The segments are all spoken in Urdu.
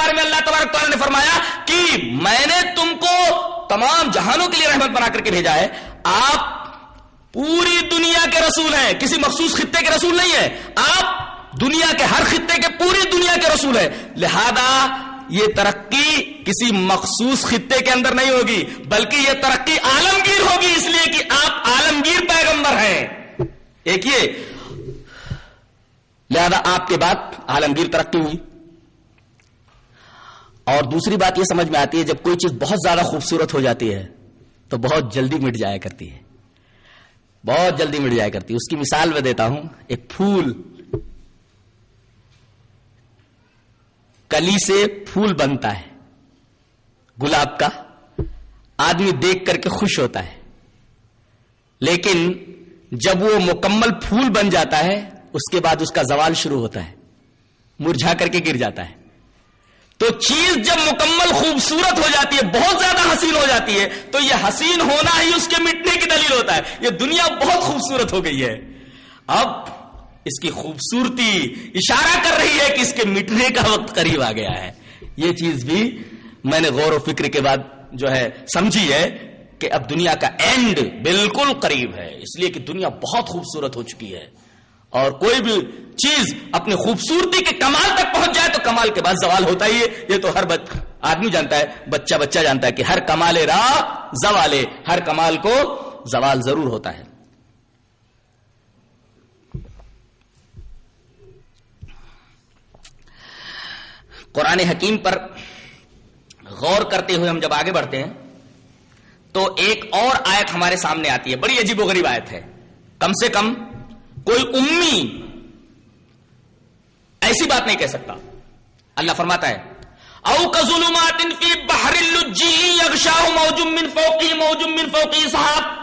بارے میں اللہ تبارک تعالیٰ نے فرمایا کہ میں نے تم کو تمام جہانوں کے لیے رحمت بنا کر کے بھیجا ہے۔ آپ پوری دنیا کے رسول ہیں، کسی مخصوص خطے کے رسول نہیں ہے آپ دنیا کے ہر خطے کے پوری دنیا کے رسول ہیں۔ لہذا یہ ترقی کسی مخصوص خطے کے اندر نہیں ہوگی، بلکہ یہ ترقی عالمگیر ہوگی۔ اس لیے کہ آپ عالمگیر پیغمبر ہیں۔ ایک یہ۔ لہذا آپ کے بعد عالمگیر ترقی ہوئی۔ اور دوسری بات یہ سمجھ میں آتی ہے جب کوئی چیز بہت زیادہ خوبصورت ہو جاتی ہے، تو بہت جلدی مٹ جایا کرتی ہے۔ بہت جلدی مٹ جایا کرتی ہے۔ اس کی مثال میں دیتا ہوں۔ ایک پھول۔ کلی سے پھول بنتا ہے۔ گلاب کا۔ آدمی دیکھ کر کے خوش ہوتا ہے۔ لیکن جب وہ مکمل پھول بن جاتا ہے، اس کے بعد اس کا زوال شروع ہوتا ہے۔ مرجھا کر کے گر جاتا ہے۔ تو چیز جب مکمل خوبصورت ہو جاتی ہے، بہت زیادہ حسین ہو جاتی ہے، تو یہ حسین ہونا ہی اس کے مٹنے کی دلیل ہوتا ہے۔ یہ دنیا بہت خوبصورت ہو گئی ہے۔ اب اس کی خوبصورتی اشارہ کر رہی ہے کہ اس کے مٹنے کا وقت قریب آ گیا ہے۔ یہ چیز بھی میں نے غور و فکر کے بعد جو ہے سمجھی ہے کہ اب دنیا کا اینڈ بالکل قریب ہے۔ اس لیے کہ دنیا بہت خوبصورت ہو چکی ہے۔ اور کوئی بھی چیز اپنی خوبصورتی کے کمال تک پہنچ جائے تو کمال کے بعد زوال ہوتا ہی ہے۔ یہ تو ہر آدمی جانتا ہے، بچہ بچہ جانتا ہے کہ ہر کمال راہ زوالے ہر کمال کو زوال ضرور ہوتا ہے۔ قرآن حکیم پر غور کرتے ہوئے ہم جب آگے بڑھتے ہیں، تو ایک اور آیت ہمارے سامنے آتی ہے۔ بڑی عجیب و غریب آیت ہے۔ کم سے کم کوئی امی ایسی بات نہیں کہہ سکتا۔ اللہ فرماتا ہے، او کا ظلمات فی بحر اللجی یغشاہ موجم من فوقی موجم من فوقی صحاب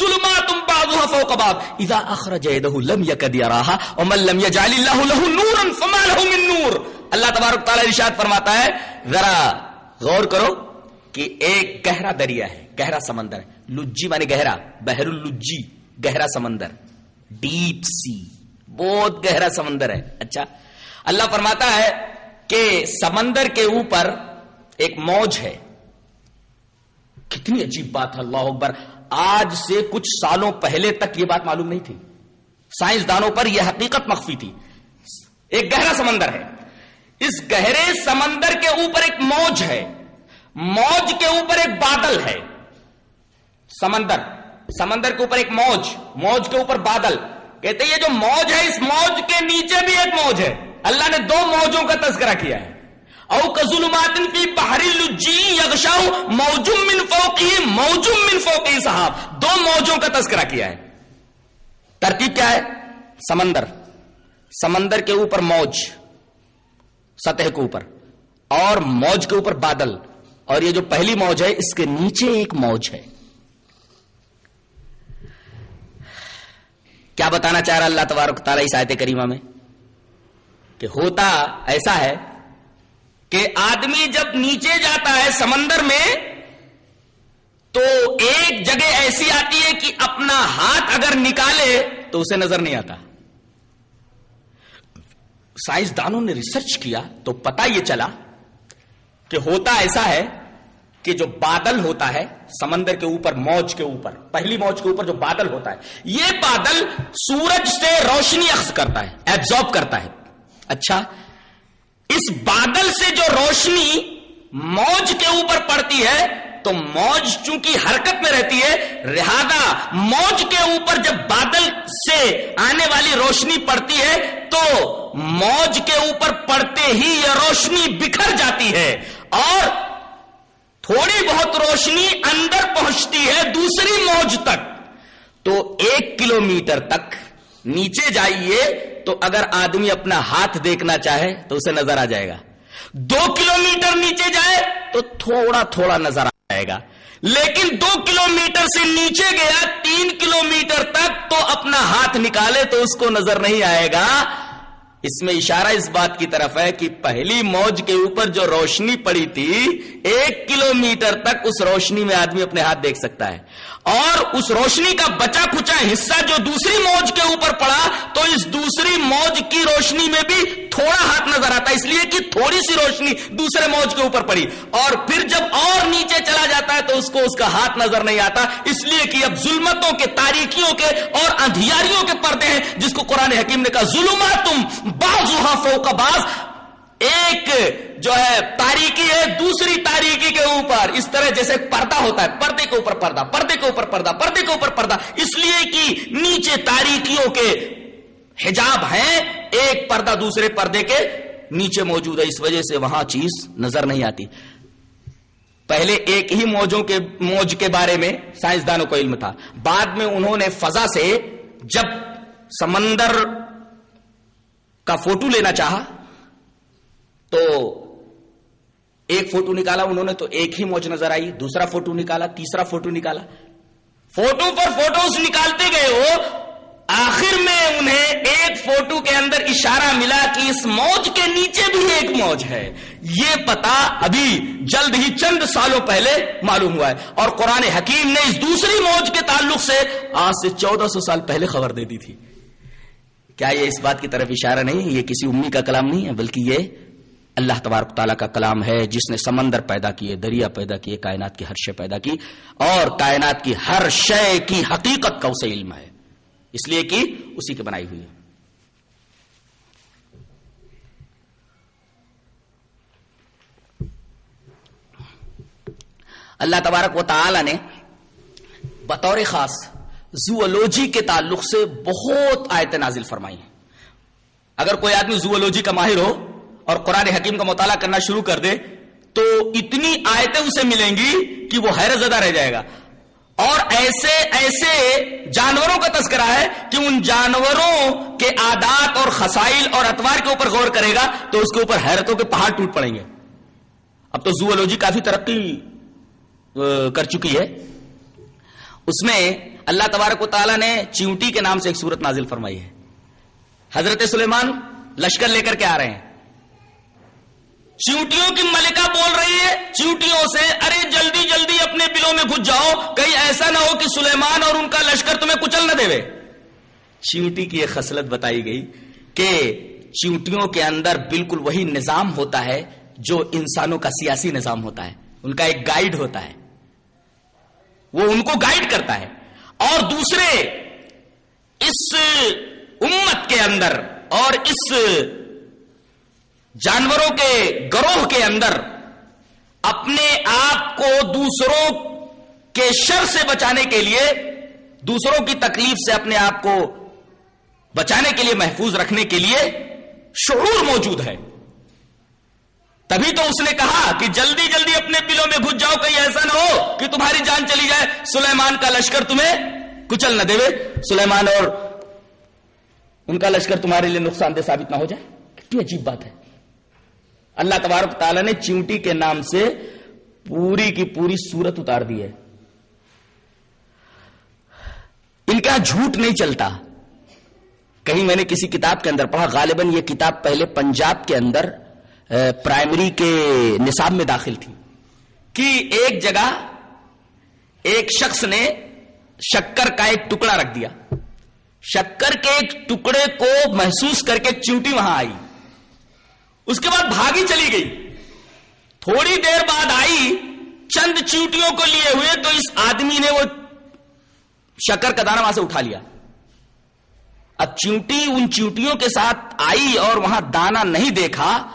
ظلمات بعضها فوق بعض۔ اذا اخرج يده لم يكد يراها ومن لم يجعل الله له نورا فما له من نور۔ اللہ تبارک تعالی ارشاد فرماتا ہے، ذرا غور کرو کہ ایک گہرا دریا ہے، گہرا سمندر ہے۔ لجی مانے گہرا، بحر اللجی، گہرا سمندر۔ ڈیپ سی بہت گہرا سمندر ہے۔ اچھا۔ اللہ فرماتا ہے کہ سمندر کے اوپر ایک موج ہے۔ کتنی عجیب بات ہے، اللہ اکبر۔ آج سے کچھ سالوں پہلے تک یہ بات معلوم نہیں تھی۔ سائنسدانوں پر یہ حقیقت مخفی تھی۔ ایک گہرا سمندر ہے۔ اس گہرے سمندر کے اوپر ایک موج ہے۔ موج کے اوپر ایک بادل ہے۔ سمندر۔ سمندر کے اوپر ایک موج موج کے اوپر بادل۔ کہتے یہ جو موج ہے، اس موج کے نیچے بھی ایک موج ہے۔ اللہ نے دو موجوں کا تذکرہ کیا ہے۔ او کظلمات فی بحر لجی یغشاو موجم من فوقی، موجم من فوقی صاحب دو موجوں کا تذکرہ کیا ہے۔ ترتیب کیا ہے؟ سمندر۔ سمندر کے اوپر موج، سطح کے اوپر۔ اور موج کے اوپر بادل۔ اور یہ جو پہلی موج ہے، اس کے نیچے ایک موج ہے۔ کیا بتانا چاہ رہا اللہ تبارک تعالیٰ اس آیت کریمہ میں؟ کہ ہوتا ایسا ہے کہ آدمی جب نیچے جاتا ہے سمندر میں، تو ایک جگہ ایسی آتی ہے کہ اپنا ہاتھ اگر نکالے تو اسے نظر نہیں آتا۔ سائنسدانوں نے ریسرچ کیا تو پتا یہ چلا کہ ہوتا ایسا ہے کہ جو بادل ہوتا ہے، سمندر کے اوپر، موج کے اوپر، پہلی موج کے اوپر جو بادل ہوتا ہے، یہ بادل سورج سے روشنی اخذ کرتا ہے ایبزارب کرتا ہے۔ اچھا اس بادل سے جو روشنی موج کے اوپر پڑتی ہے، تو موج چونکہ حرکت میں رہتی ہے، لہذا موج کے اوپر جب بادل سے آنے والی روشنی پڑتی ہے، تو موج کے اوپر پڑتے ہی یہ روشنی بکھر جاتی ہے۔ اور تھوڑی بہت روشنی اندر پہنچتی ہے دوسری موج تک۔ تو ایک کلو میٹر تک نیچے جائیے، تو اگر آدمی اپنا ہاتھ دیکھنا چاہے تو اسے نظر آ جائے گا۔ دو کلو میٹر نیچے جائے تو تھوڑا تھوڑا نظر آ جائے گا۔ لیکن دو کلو میٹر سے نیچے گیا، تین کلو میٹر تک تو اپنا ہاتھ نکالے تو اس کو نظر نہیں آئے گا۔ اس میں اشارہ اس بات کی طرف ہے کہ پہلی موج کے اوپر جو روشنی پڑی تھی، ایک کلو میٹر تک اس روشنی میں آدمی اپنے ہاتھ دیکھ سکتا ہے۔ اور اس روشنی کا بچا کچا حصہ جو دوسری موج کے اوپر پڑا، تو اس دوسری موج کی روشنی میں بھی تھوڑا ہاتھ نظر آتا، اس لیے کہ تھوڑی سی روشنی دوسرے موج کے اوپر پڑی۔ اور پھر جب اور نیچے چلا جاتا ہے، تو اس کو اس کا ہاتھ نظر نہیں آتا۔ اس لیے کہ اب ظلمتوں کے تاریخیوں کے اور اندھیاریوں کے پردے ہیں، جس کو قرآن حکیم نے کہا ظلمات تم باز فوق باز ایک جو ہے تاریخی ہے، دوسری تاریخی کے اوپر۔ اس طرح جیسے پردہ ہوتا ہے، پردے کے اوپر پردہ، پردے کے اوپر پردہ، پردے کے اوپر پردہ۔ اس لیے کہ نیچے تاریخیوں کے حجاب ہیں، ایک پردہ دوسرے پردے کے نیچے موجود ہے۔ اس وجہ سے وہاں چیز نظر نہیں آتی۔ پہلے ایک ہی موجوں کے، موج کے بارے میں سائنسدانوں کو علم تھا۔ بعد میں انہوں نے فضا سے جب سمندر کا فوٹو لینا چاہا تو ایک فوٹو نکالا، انہوں نے تو ایک ہی موج نظر آئی، دوسرا فوٹو نکالا، تیسرا فوٹو نکالا۔ فوٹو پر فوٹوز نکالتے گئے ہو، آخر میں انہیں ایک فوٹو کے اندر اشارہ ملا کہ اس موج کے نیچے بھی ایک موج ہے۔ یہ پتا ابھی جلد ہی چند سالوں پہلے معلوم ہوا ہے۔ اور قرآن حکیم نے اس دوسری موج کے تعلق سے آج سے چودہ سو سال پہلے خبر دے دی تھی۔ کیا یہ اس بات کی طرف اشارہ نہیں یہ کسی امی کا کلام نہیں ہے، بلکہ یہ اللہ تبارک تعالیٰ کا کلام ہے، جس نے سمندر پیدا کیے، دریا پیدا کیے، کائنات کی ہر شے پیدا کی، اور کائنات کی ہر شے کی حقیقت کا اسے علم ہے۔ اس لیے کہ اسی کی بنائی ہوئی ہے۔ اللہ تبارک و تعالی نے بطور خاص زوولوجی کے تعلق سے بہت آیت نازل فرمائی ہیں۔ اگر کوئی آدمی زوولوجی کا ماہر ہو اور قرآن حکیم کا مطالعہ کرنا شروع کر دے تو اتنی آیتیں اسے ملیں گی کہ وہ حیرت زدہ رہ جائے گا۔ اور ایسے ایسے جانوروں کا تذکرہ ہے کہ ان جانوروں کے عادات اور خسائل اور اتوار کے اوپر غور کرے گا تو اس کے اوپر حیرتوں کے پہاڑ ٹوٹ پڑیں گے۔ اب تو زوولوجی کافی ترقی کر چکی ہے۔ اس میں اللہ تبارک و تعالیٰ نے چیونٹی کے نام سے ایک صورت نازل فرمائی ہے۔ حضرت سلیمان لشکر لے کر کے آ رہے ہیں۔ چیوٹیوں کی ملکہ بول رہی ہے چیوٹیوں سے۔ ارے، جلدی جلدی اپنے بلوں میں گھس جاؤ۔ کہیں ایسا نہ ہو کہ سلیمان اور ان کا لشکر تمہیں کچل نہ دے چیوٹی کی ایک خصلت بتائی گئی کہ چیوٹیوں کے اندر بالکل وہی نظام ہوتا ہے جو انسانوں کا سیاسی نظام ہوتا ہے۔ ان کا ایک گائیڈ ہوتا ہے۔ وہ ان کو گائیڈ کرتا ہے۔ اور دوسرے، اس امت کے اندر اور اس جانوروں کے گروہ کے اندر اپنے آپ کو دوسروں کے شر سے بچانے کے لیے، دوسروں کی تکلیف سے اپنے آپ کو بچانے کے لیے، محفوظ رکھنے کے لیے شعور موجود ہے۔ تبھی تو اس نے کہا کہ جلدی جلدی اپنے بلوں میں گھس جاؤ، کہیں ایسا نہ ہو کہ تمہاری جان چلی جائے۔ سلیمان کا لشکر تمہیں کچل نہ دے سلیمان اور ان کا لشکر تمہارے لیے نقصان دہ ثابت نہ ہو جائے۔ کتنی عجیب بات ہے۔ اللہ تبارک تعالیٰ نے چیونٹی کے نام سے پوری کی پوری سورت اتار دی ہے۔ ان کا جھوٹ نہیں چلتا۔ کہیں میں نے کسی کتاب کے اندر پڑھا، غالباً یہ کتاب پہلے پنجاب کے اندر پرائمری کے نصاب میں داخل تھی۔ کہ ایک جگہ ایک شخص نے شکر کا ایک ٹکڑا رکھ دیا۔ شکر کے ایک ٹکڑے کو محسوس کر کے چیوٹی وہاں آئی۔ اس کے بعد بھاگی چلی گئی۔ تھوڑی دیر بعد آئی، چند چیوٹیوں کو لیے ہوئے تو اس آدمی نے وہ شکر کا دانا وہاں سے اٹھا لیا۔ اب چیوٹی ان چیوٹیوں کے ساتھ آئی اور وہاں دانا نہیں دیکھا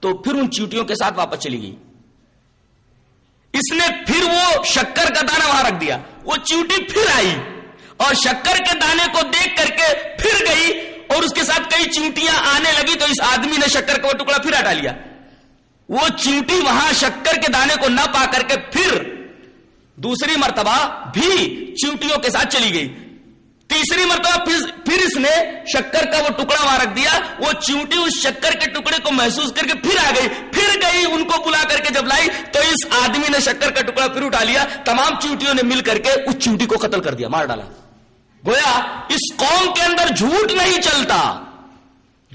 تو پھر ان چیوٹیوں کے ساتھ واپس چلی گئی۔ اس نے پھر وہ شکر کا دانا وہاں رکھ دیا۔ وہ چیوٹی پھر آئی اور شکر کے دانے کو دیکھ کر کے پھر گئی۔ اور اس کے ساتھ کئی چیونٹیاں آنے لگی تو اس آدمی نے شکر کا وہ ٹکڑا پھر ہٹا لیا۔ وہ چیونٹی وہاں شکر کے دانے کو نہ پا کر کے پھر دوسری مرتبہ بھی چیونٹیوں کے ساتھ چلی گئی۔ تیسری مرتبہ پھر اس نے شکر کا وہ ٹکڑا وہاں رکھ دیا۔ وہ چیونٹی اس شکر کے ٹکڑے کو محسوس کر کے پھر آ گئی۔ پھر گئی ان کو بلا کر کے جب لائی تو اس آدمی نے شکر کا ٹکڑا پھر اٹھا لیا۔ تمام چیونٹیوں نے مل کر کے اس چیونٹی کو قتل کر دیا، مار ڈالا۔ گویا، اس قوم کے اندر جھوٹ نہیں چلتا۔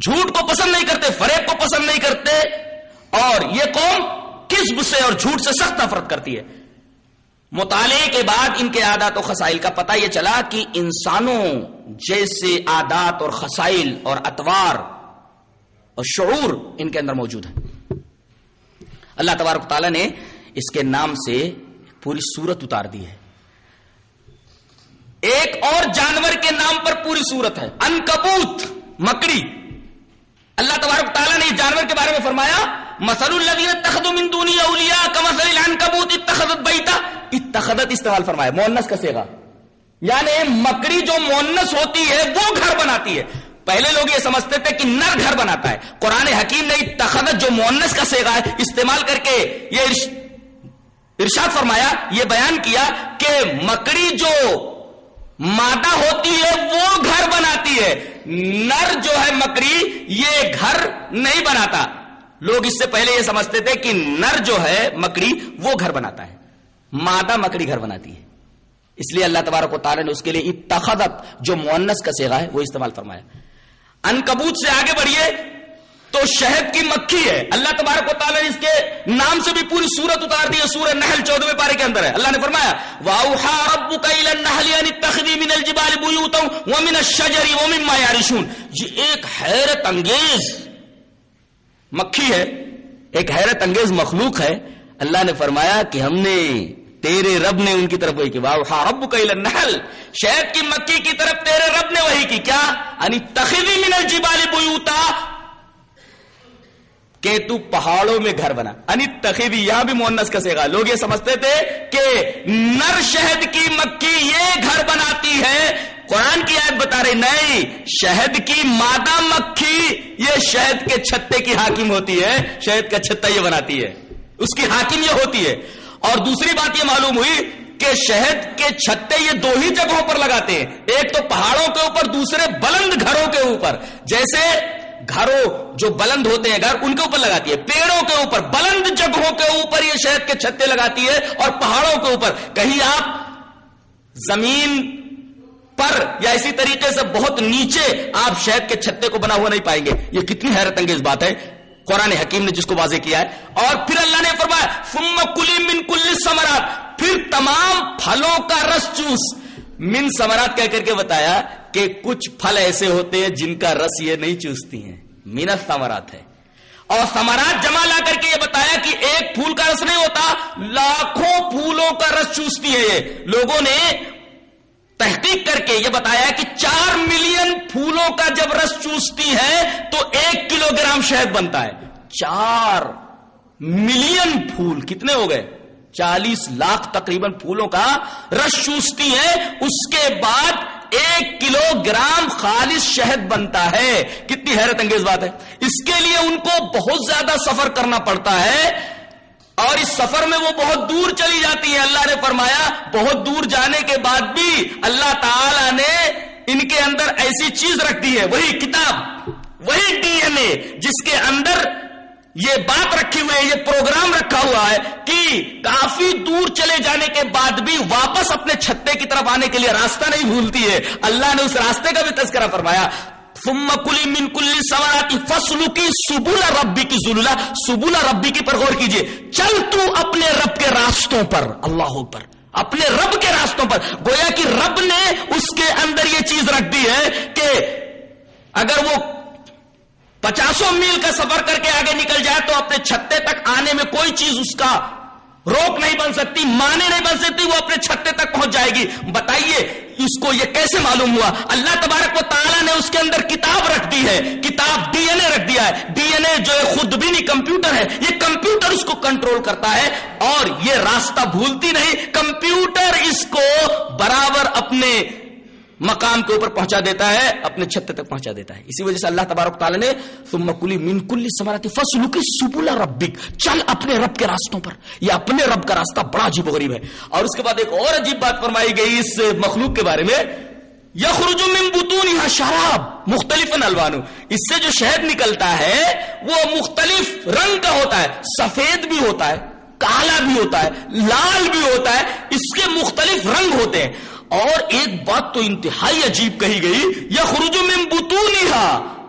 جھوٹ کو پسند نہیں کرتے، فریب کو پسند نہیں کرتے۔ اور یہ قوم کسب سے اور جھوٹ سے سخت نفرت کرتی ہے۔ مطالعے کے بعد ان کے عادات و خسائل کا پتہ یہ چلا کہ انسانوں جیسے عادات اور خسائل اور اتوار اور شعور ان کے اندر موجود ہے اللہ تبارک تعالیٰ نے اس کے نام سے پوری صورت اتار دی ہے۔ ایک اور جانور کے نام پر پوری صورت ہے۔ انکبوت، مکڑی۔ اللہ تبارک تعالیٰ نے اس جانور کے بارے میں فرمایا مسل الدین تخد من دونی اولیا کا مسل العنکبوت اتخذت بیتا اتخذت استعمال فرمایا مونس کا سیگا یعنی مکڑی جو مونس ہوتی ہے، وہ گھر بناتی ہے۔ پہلے لوگ یہ سمجھتے تھے کہ نر گھر بناتا ہے۔ قرآن حکیم نے تخدت جو مونس کا سیگا ہے، استعمال کر کے یہ ارشاد فرمایا، یہ بیان کیا کہ مکڑی جو مادہ ہوتی ہے، وہ گھر بناتی ہے۔ نر جو ہے مکڑی یہ گھر نہیں بناتا۔ لوگ اس سے پہلے یہ سمجھتے تھے کہ نر جو ہے مکڑی وہ گھر بناتا ہے۔ مادہ مکڑی گھر بناتی ہے۔ اس لیے اللہ تبارک و تعالیٰ نے اس کے لیے اتخذت جو مونس کا سیگا ہے، وہ استعمال فرمایا۔ ان کبوت سے آگے بڑھیے۔ تو شہد کی مکھی ہے۔ اللہ تبارک و تعالیٰ نے اس کے نام سے بھی پوری سورت اتار دی ہے، سورہ نحل چودہ پارے کے اندر ہے۔ اللہ نے فرمایا واؤحا ربک الى النحل ان اتخذی من الجبال بیوتا ومن الشجر ومما يعرشون۔ یہ ایک حیرت انگیز مکھی ہے، ایک حیرت انگیز مخلوق ہے۔ اللہ نے فرمایا کہ ہم نے، تیرے رب نے ان کی طرف وہی کی۔ واؤحا ربک الى النحل۔ شہد کی مکی کی طرف تیرے رب نے وہی کی۔ کیا؟ یعنی تخذی من الجبال بیوتا کہ تو پہاڑوں میں گھر بنا۔ یعنی تخیبی یہاں بھی مونس کا سیگا لوگ یہ سمجھتے تھے کہ نر شہد کی مکھی یہ گھر بناتی ہے۔ قرآن کی آیت بتا رہی، نہیں، شہد کی مادہ مکھی یہ شہد کے چھتے کی حاکم ہوتی ہے۔ شہد کا چھتا یہ بناتی ہے۔ اس کی حاکم یہ ہوتی ہے۔ اور دوسری بات یہ معلوم ہوئی کہ شہد کے چھتے یہ دو ہی جگہوں پر لگاتے ہیں۔ ایک تو پہاڑوں کے اوپر، دوسرے بلند گھروں کے اوپر۔ جیسے گھروں جو بلند ہوتے ہیں، گھر ان کے اوپر لگاتی ہے، پیڑوں کے اوپر، بلند جگہوں کے اوپر یہ شہد کے چھتے لگاتی ہے اور پہاڑوں کے اوپر۔ کہیں آپ زمین پر یا اسی طریقے سے بہت نیچے آپ شہد کے چھتے کو بنا ہوا نہیں پائیں گے۔ یہ کتنی حیرت انگیز بات ہے۔ قرآن حکیم نے جس کو واضح کیا ہے۔ اور پھر اللہ نے فرمایا فم کلی من کل سمرات پھر تمام پھلوں کا رس چوس من سمرات کہہ کر کے بتایا کہ کچھ پھل ایسے ہوتے ہیں جن کا رس یہ نہیں چوستی ہیں۔ مینت سمرات ہے۔ اور سمرات جمع لا کر کے یہ بتایا کہ ایک پھول کا رس نہیں ہوتا، لاکھوں پھولوں کا رس چوستی ہے یہ۔ لوگوں نے تحقیق کر کے یہ بتایا کہ چار ملین پھولوں کا جب رس چوستی ہے تو ایک کلو گرام شہد بنتا ہے۔ چار ملین پھول کتنے ہو گئے؟ چالیس لاکھ تقریباً پھولوں کا رس چوستی ہے اس کے بعد ایک کلو گرام خالص شہد بنتا ہے۔ کتنی حیرت انگیز بات ہے۔ اس کے لیے ان کو بہت زیادہ سفر کرنا پڑتا ہے۔ اور اس سفر میں وہ بہت دور چلی جاتی ہے اللہ نے فرمایا، بہت دور جانے کے بعد بھی اللہ تعالی نے ان کے اندر ایسی چیز رکھ دی ہے۔ وہی کتاب، وہی ڈی این اے، جس کے اندر یہ بات رکھی ہوئی ہے، یہ پروگرام رکھا ہوا ہے کہ کافی دور چلے جانے کے بعد بھی واپس اپنے چھتے کی طرف آنے کے لیے راستہ نہیں بھولتی ہے۔ اللہ نے اس راستے کا بھی تذکرہ فرمایا۔ کلی من کلی سوارا فصل کی سبولا ربی کی ضلع سبولا ربی کی پر غور کیجیے چل تو اپنے رب کے راستوں پر، اللہ پر اپنے رب کے راستوں پر۔ گویا کہ رب نے اس کے اندر یہ چیز رکھ دی ہے کہ اگر وہ پچاسوں میل کا سفر کر کے آگے نکل جائے تو اپنے چھتے تک آنے میں کوئی چیز اس کا روک نہیں بن سکتی مانے نہیں بن سکتی، وہ اپنے چھتے تک پہنچ جائے گی۔ بتائیے، اس کو یہ کیسے معلوم ہوا؟ اللہ تبارک و تعالیٰ نے اس کے اندر کتاب رکھ دی ہے۔ کتاب ڈی این اے رکھ دیا ہے۔ ڈی این اے جو ہے خود بھی نہیں کمپیوٹر ہے، یہ کمپیوٹر اس کو کنٹرول کرتا ہے اور یہ راستہ بھولتی نہیں۔ کمپیوٹر اس کو برابر اپنے مقام کے اوپر پہنچا دیتا ہے، اپنے چھتے تک پہنچا دیتا ہے۔ اسی وجہ سے اللہ تبارک تعالیٰ نے، ثم کلی من کلی سمراتی فصل سبولا ربک۔ چل اپنے رب کے راستوں پر۔ یہ اپنے رب کا راستہ بڑا عجیب و غریب ہے۔ اور اس کے بعد ایک اور عجیب بات فرمائی گئی اس مخلوق کے بارے میں۔ یخرج من بطونها شراب، مختلف الوانو اس سے جو شہد نکلتا ہے، وہ مختلف رنگ کا ہوتا ہے۔ سفید بھی ہوتا ہے، کالا بھی ہوتا ہے، لال بھی ہوتا ہے۔ اس کے مختلف رنگ ہوتے ہیں۔ اور ایک بات تو انتہائی عجیب کہی گئی یا خروج میں بتو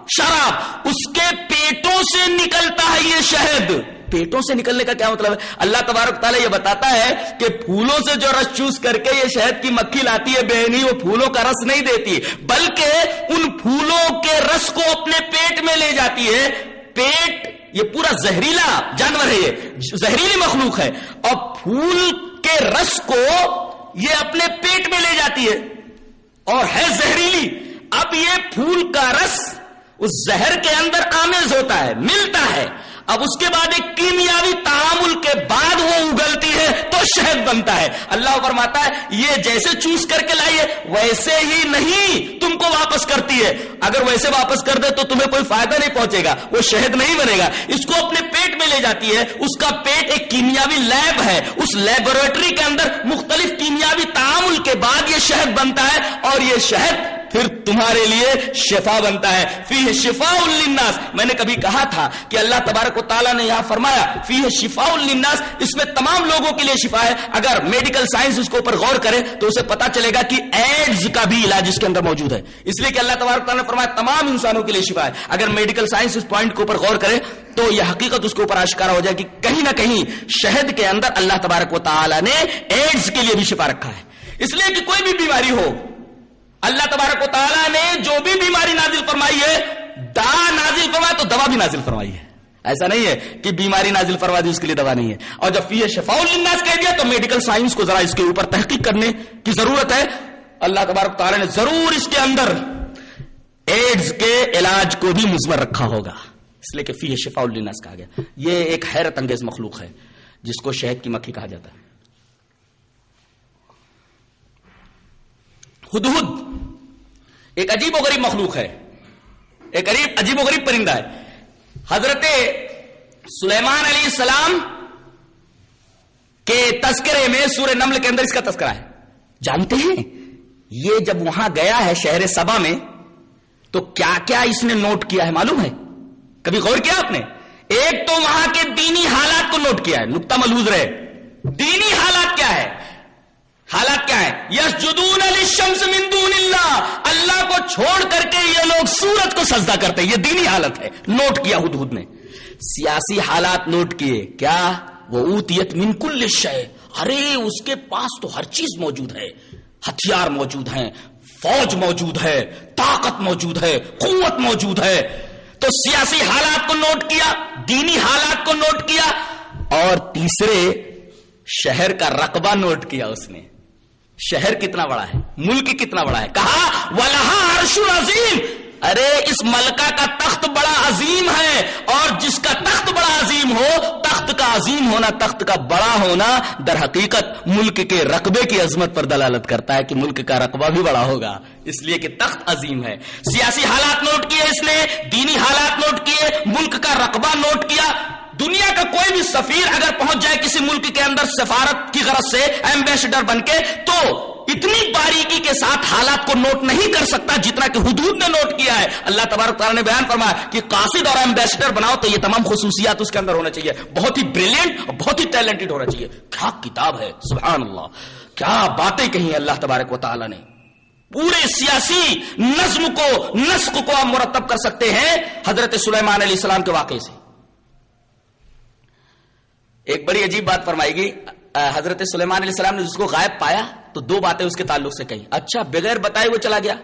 شراب، اس کے پیٹوں سے نکلتا ہے یہ شہد۔ پیٹوں سے نکلنے کا کیا مطلب ہے؟ اللہ تبارک تعالیٰ یہ بتاتا ہے کہ پھولوں سے جو رس چوس کر کے یہ شہد کی مکھی لاتی ہے بہنی وہ پھولوں کا رس نہیں دیتی، بلکہ ان پھولوں کے رس کو اپنے پیٹ میں لے جاتی ہے۔ پیٹ، یہ پورا زہریلا جانور ہے یہ، زہریلی مخلوق ہے۔ اور پھول کے رس کو یہ اپنے پیٹ میں لے جاتی ہے اور ہے زہریلی۔ اب یہ پھول کا رس اس زہر کے اندر آمیز ہوتا ہے، ملتا ہے۔ اب اس کے بعد ایک کیمیاوی تعامل کے بعد وہ اگلتی ہے تو شہد بنتا ہے۔ اللہ فرماتا ہے، یہ جیسے چوز کر کے لائیے، ویسے ہی نہیں تم کو واپس کرتی ہے۔ اگر ویسے واپس کر دے تو تمہیں کوئی فائدہ نہیں پہنچے گا، وہ شہد نہیں بنے گا۔ اس کو اپنے پیٹ میں لے جاتی ہے، اس کا پیٹ ایک کیمیاوی لیب ہے۔ اس لیبوریٹری کے اندر مختلف کیمیاوی تعامل کے بعد یہ شہد بنتا ہے اور یہ شہد پھر تمہارے لیے شفا بنتا ہے۔ فی شفا الناس میں نے کبھی کہا تھا کہ اللہ تبارک و تعالیٰ نے یہاں فرمایا، فی شفا الناس اس میں تمام لوگوں کے لیے شفا ہے۔ اگر میڈیکل سائنس اس کے اوپر غور کرے تو اسے پتا چلے گا کہ ایڈز کا بھی علاج اس کے اندر موجود ہے۔ اس لیے کہ اللہ تبارک تعالیٰ نے فرمایا، تمام انسانوں کے لیے شفا ہے۔ اگر میڈیکل سائنس اس پوائنٹ کے اوپر غور کرے تو یہ حقیقت اس کے اوپر آشکارا ہو جائے کہ کہیں نہ کہیں شہد کے اندر اللہ تبارک و تعالیٰ نے ایڈز کے لیے بھی شفا رکھا ہے۔ اس لیے کہ کوئی بھی بیماری ہو اللہ تبارک و تعالیٰ نے جو بھی بیماری نازل فرمائی ہے دا نازل فرمایا تو دوا بھی نازل فرمائی ہے۔ ایسا نہیں ہے کہ بیماری نازل فرما دی، اس کے لیے دوا نہیں ہے۔ اور جب فی شفا الناس کہہ دیا تو میڈیکل سائنس کو ذرا اس کے اوپر تحقیق کرنے کی ضرورت ہے۔ اللہ تبارک تعالیٰ نے ضرور اس کے اندر ایڈز کے علاج کو بھی مزمر رکھا ہوگا۔ اس لیے کہ فی شفا الناس کہا گیا۔ یہ ایک حیرت انگیز مخلوق ہے، جس کو شہد کی مکھی کہا جاتا ہے۔ ہدہد ایک عجیب و غریب مخلوق ہے۔ ایک عجیب عجیب و غریب پرندہ ہے۔ حضرت سلیمان علیہ السلام کے تذکرے میں سورہ نمل کے اندر اس کا تذکرہ ہے۔ جانتے ہیں؟ یہ جب وہاں گیا ہے شہر سبا میں، تو کیا کیا اس نے نوٹ کیا ہے معلوم ہے؟ کبھی غور کیا آپ نے؟ ایک تو وہاں کے دینی حالات کو نوٹ کیا ہے۔ نقطہ ملوز رہے۔ دینی حالات کیا ہے؟ حالات کیا ہے؟ یس جدون من دون اللہ۔ اللہ کو چھوڑ کر کے یہ لوگ سورج کو سجدہ کرتے یہ دینی حالت ہے۔ نوٹ کیا ہد نے۔ سیاسی حالات نوٹ کیے۔ کیا؟ وہ اوتیت من کل شے۔ ارے، اس کے پاس تو ہر چیز موجود ہے۔ ہتھیار موجود ہیں۔ فوج موجود ہے۔ طاقت موجود ہے۔ قوت موجود ہے۔ تو سیاسی حالات کو نوٹ کیا، دینی حالات کو نوٹ کیا۔ اور تیسرے، شہر کا رقبہ نوٹ کیا اس نے۔ شہر کتنا بڑا ہے؟ ملک کتنا بڑا ہے؟ کہا ولہا عرش عظیم ارے، اس ملکہ کا تخت بڑا عظیم ہے۔ اور جس کا تخت بڑا عظیم ہو، تخت کا عظیم ہونا، تخت کا بڑا ہونا در حقیقت ملک کے رقبے کی عظمت پر دلالت کرتا ہے کہ ملک کا رقبہ بھی بڑا ہوگا۔ اس لیے کہ تخت عظیم ہے۔ سیاسی حالات نوٹ کیے اس نے، دینی حالات نوٹ کیے، ملک کا رقبہ نوٹ کیا۔ دنیا کا کوئی بھی سفیر اگر پہنچ جائے کسی ملک کے اندر سفارت کی غرض سے ایمبیسڈر بن کے، تو اتنی باریکی کے ساتھ حالات کو نوٹ نہیں کر سکتا جتنا کہ حدود نے نوٹ کیا ہے۔ اللہ تبارک تعالیٰ نے بیان فرمایا کہ قاصد اور ایمبیسڈر بناؤ تو یہ تمام خصوصیات اس کے اندر ہونا چاہیے۔ بہت ہی بریلینٹ اور بہت ہی ٹیلنٹڈ ہونا چاہیے۔ کیا کتاب ہے؟ سبحان اللہ کیا باتیں کہی اللہ تبارک و تعالیٰ نے؟ پورے سیاسی نظم کو، نسق کو آپ مرتب کر سکتے ہیں حضرت سلیمان علیہ السلام کے واقعے سے۔ ایک بڑی عجیب بات فرمائی گی۔ حضرت سلیمان علیہ السلام نے جس کو غائب پایا تو دو باتیں اس کے تعلق سے کہیں۔ اچھا بغیر بتائے وہ چلا گیا۔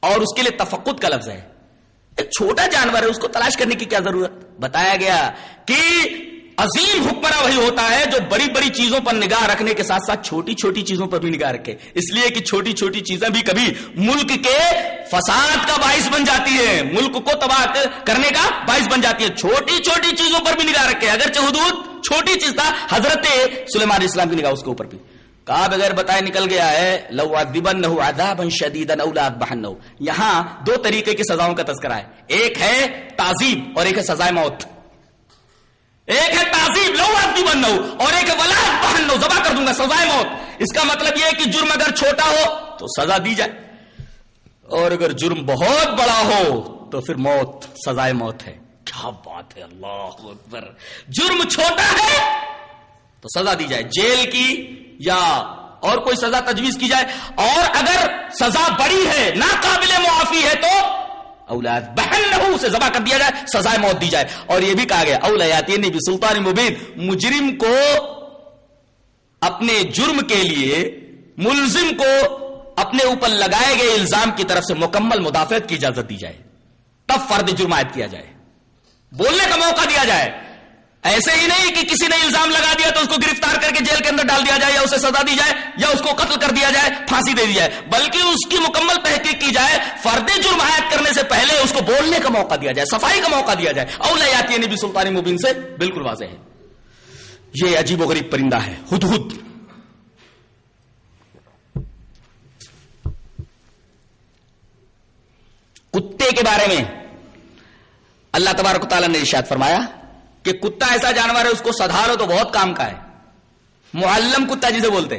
اور اس کے لیے تفقت کا لفظ ہے۔ ایک چھوٹا جانور ہے، اس کو تلاش کرنے کی کیا ضرورت؟ بتایا گیا کہ عظیم حکمراں وہی ہوتا ہے جو بڑی بڑی چیزوں پر نگاہ رکھنے کے ساتھ ساتھ چھوٹی چھوٹی چیزوں پر بھی نگاہ رکھے۔ اس لیے کہ چھوٹی چھوٹی چیزیں بھی کبھی ملک کے فساد کا باعث بن جاتی ہے، ملک کو تباہ کرنے کا باعث بن جاتی ہے۔ چھوٹی چھوٹی چیزوں پر بھی نگاہ رکھے۔ اگرچہ حدود چھوٹی چیز تھا، حضرت سلیمان اسلام کی نگاہ اس کے اوپر بھی۔ کہا بغیر بتائے نکل گیا ہے، لو ادبن عذابا شدیدا اولاد بہن یہاں دو طریقے کی سزاؤں کا تذکرہ ہے۔ ایک ہے تعذیب اور ایک ہے سزائے موت۔ ایک ہے تعزیب لو ادبن اور ایک ہے ولاد بہن ذبح کر دوں گا، سزائے موت۔ اس کا مطلب یہ ہے کہ جرم اگر چھوٹا ہو تو سزا دی جائے۔ اور اگر جرم بہت بڑا ہو تو پھر موت، سزائے موت ہے۔ کیا بات ہے، اللہ اکبر۔ جرم چھوٹا ہے تو سزا دی جائے۔ جیل کی یا اور کوئی سزا تجویز کی جائے۔ اور اگر سزا بڑی ہے، ناقابل معافی ہے تو اولاد بہن نہ اسے ذبح کر دیا جائے، سزائے موت دی جائے۔ اور یہ بھی کہا گیا اولیات بھی سلطان مبین۔ مجرم کو اپنے جرم کے لیے، ملزم کو اپنے اوپر لگائے گئے الزام کی طرف سے مکمل مدافعت کی اجازت دی جائے، تب فرد جرم عائد کیا جائے۔ بولنے کا موقع دیا جائے۔ ایسے ہی نہیں کہ کسی نے الزام لگا دیا تو اس کو گرفتار کر کے جیل کے اندر ڈال دیا جائے یا اسے سزا دی جائے یا اس کو قتل کر دیا جائے، پھانسی دے دی جائے۔ بلکہ اس کی مکمل تحقیق کی جائے، فرد جرم عائد کرنے سے پہلے اس کو بولنے کا موقع دیا جائے، صفائی کا موقع دیا جائے۔ اولیاتی یعنی نبی سلطانی مبین سے بالکل واضح ہے۔ یہ عجیب و غریب پرندہ ہے ہد ہد کتے کے بارے میں۔ اللہ تبارک تعالیٰ نے ارشاد فرمایا کہ کتا ایسا جانور ہے، اس کو سدھارو تو بہت کام کا ہے۔ معلم کتا جسے بولتے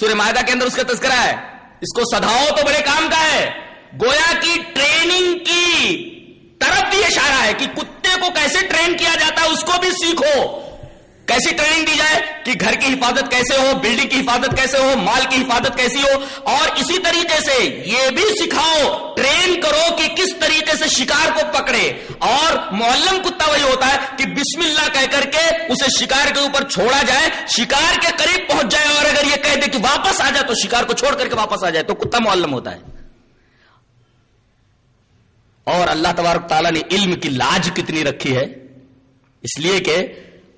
سورہ معاہدہ کے اندر اس کا تذکرہ ہے۔ اس کو سدھاؤ تو بڑے کام کا ہے۔ گویا کی ٹریننگ کی طرف بھی اشارہ ہے کہ کتے کو کیسے ٹرین کیا جاتا ہے، اس کو بھی سیکھو۔ کیسی ٹریننگ دی جائے کہ گھر کی حفاظت کیسے ہو، بلڈنگ کی حفاظت کیسے ہو، مال کی حفاظت کیسی ہو؟ اور اسی طریقے سے یہ بھی سکھاؤ، ٹرین کرو کہ کس طریقے سے شکار کو پکڑے۔ اور معلم کتا وہی ہوتا ہے کہ بسم اللہ کہہ کر کے اسے شکار کے اوپر چھوڑا جائے، شکار کے قریب پہنچ جائے، اور اگر یہ کہہ دے کہ واپس آ جائے تو شکار کو چھوڑ کر کے واپس آ جائے، تو کتا معلم ہوتا ہے۔ اور اللہ تبارک تعالیٰ نے علم کی لاج کتنی رکھی ہے۔ اس لیے کہ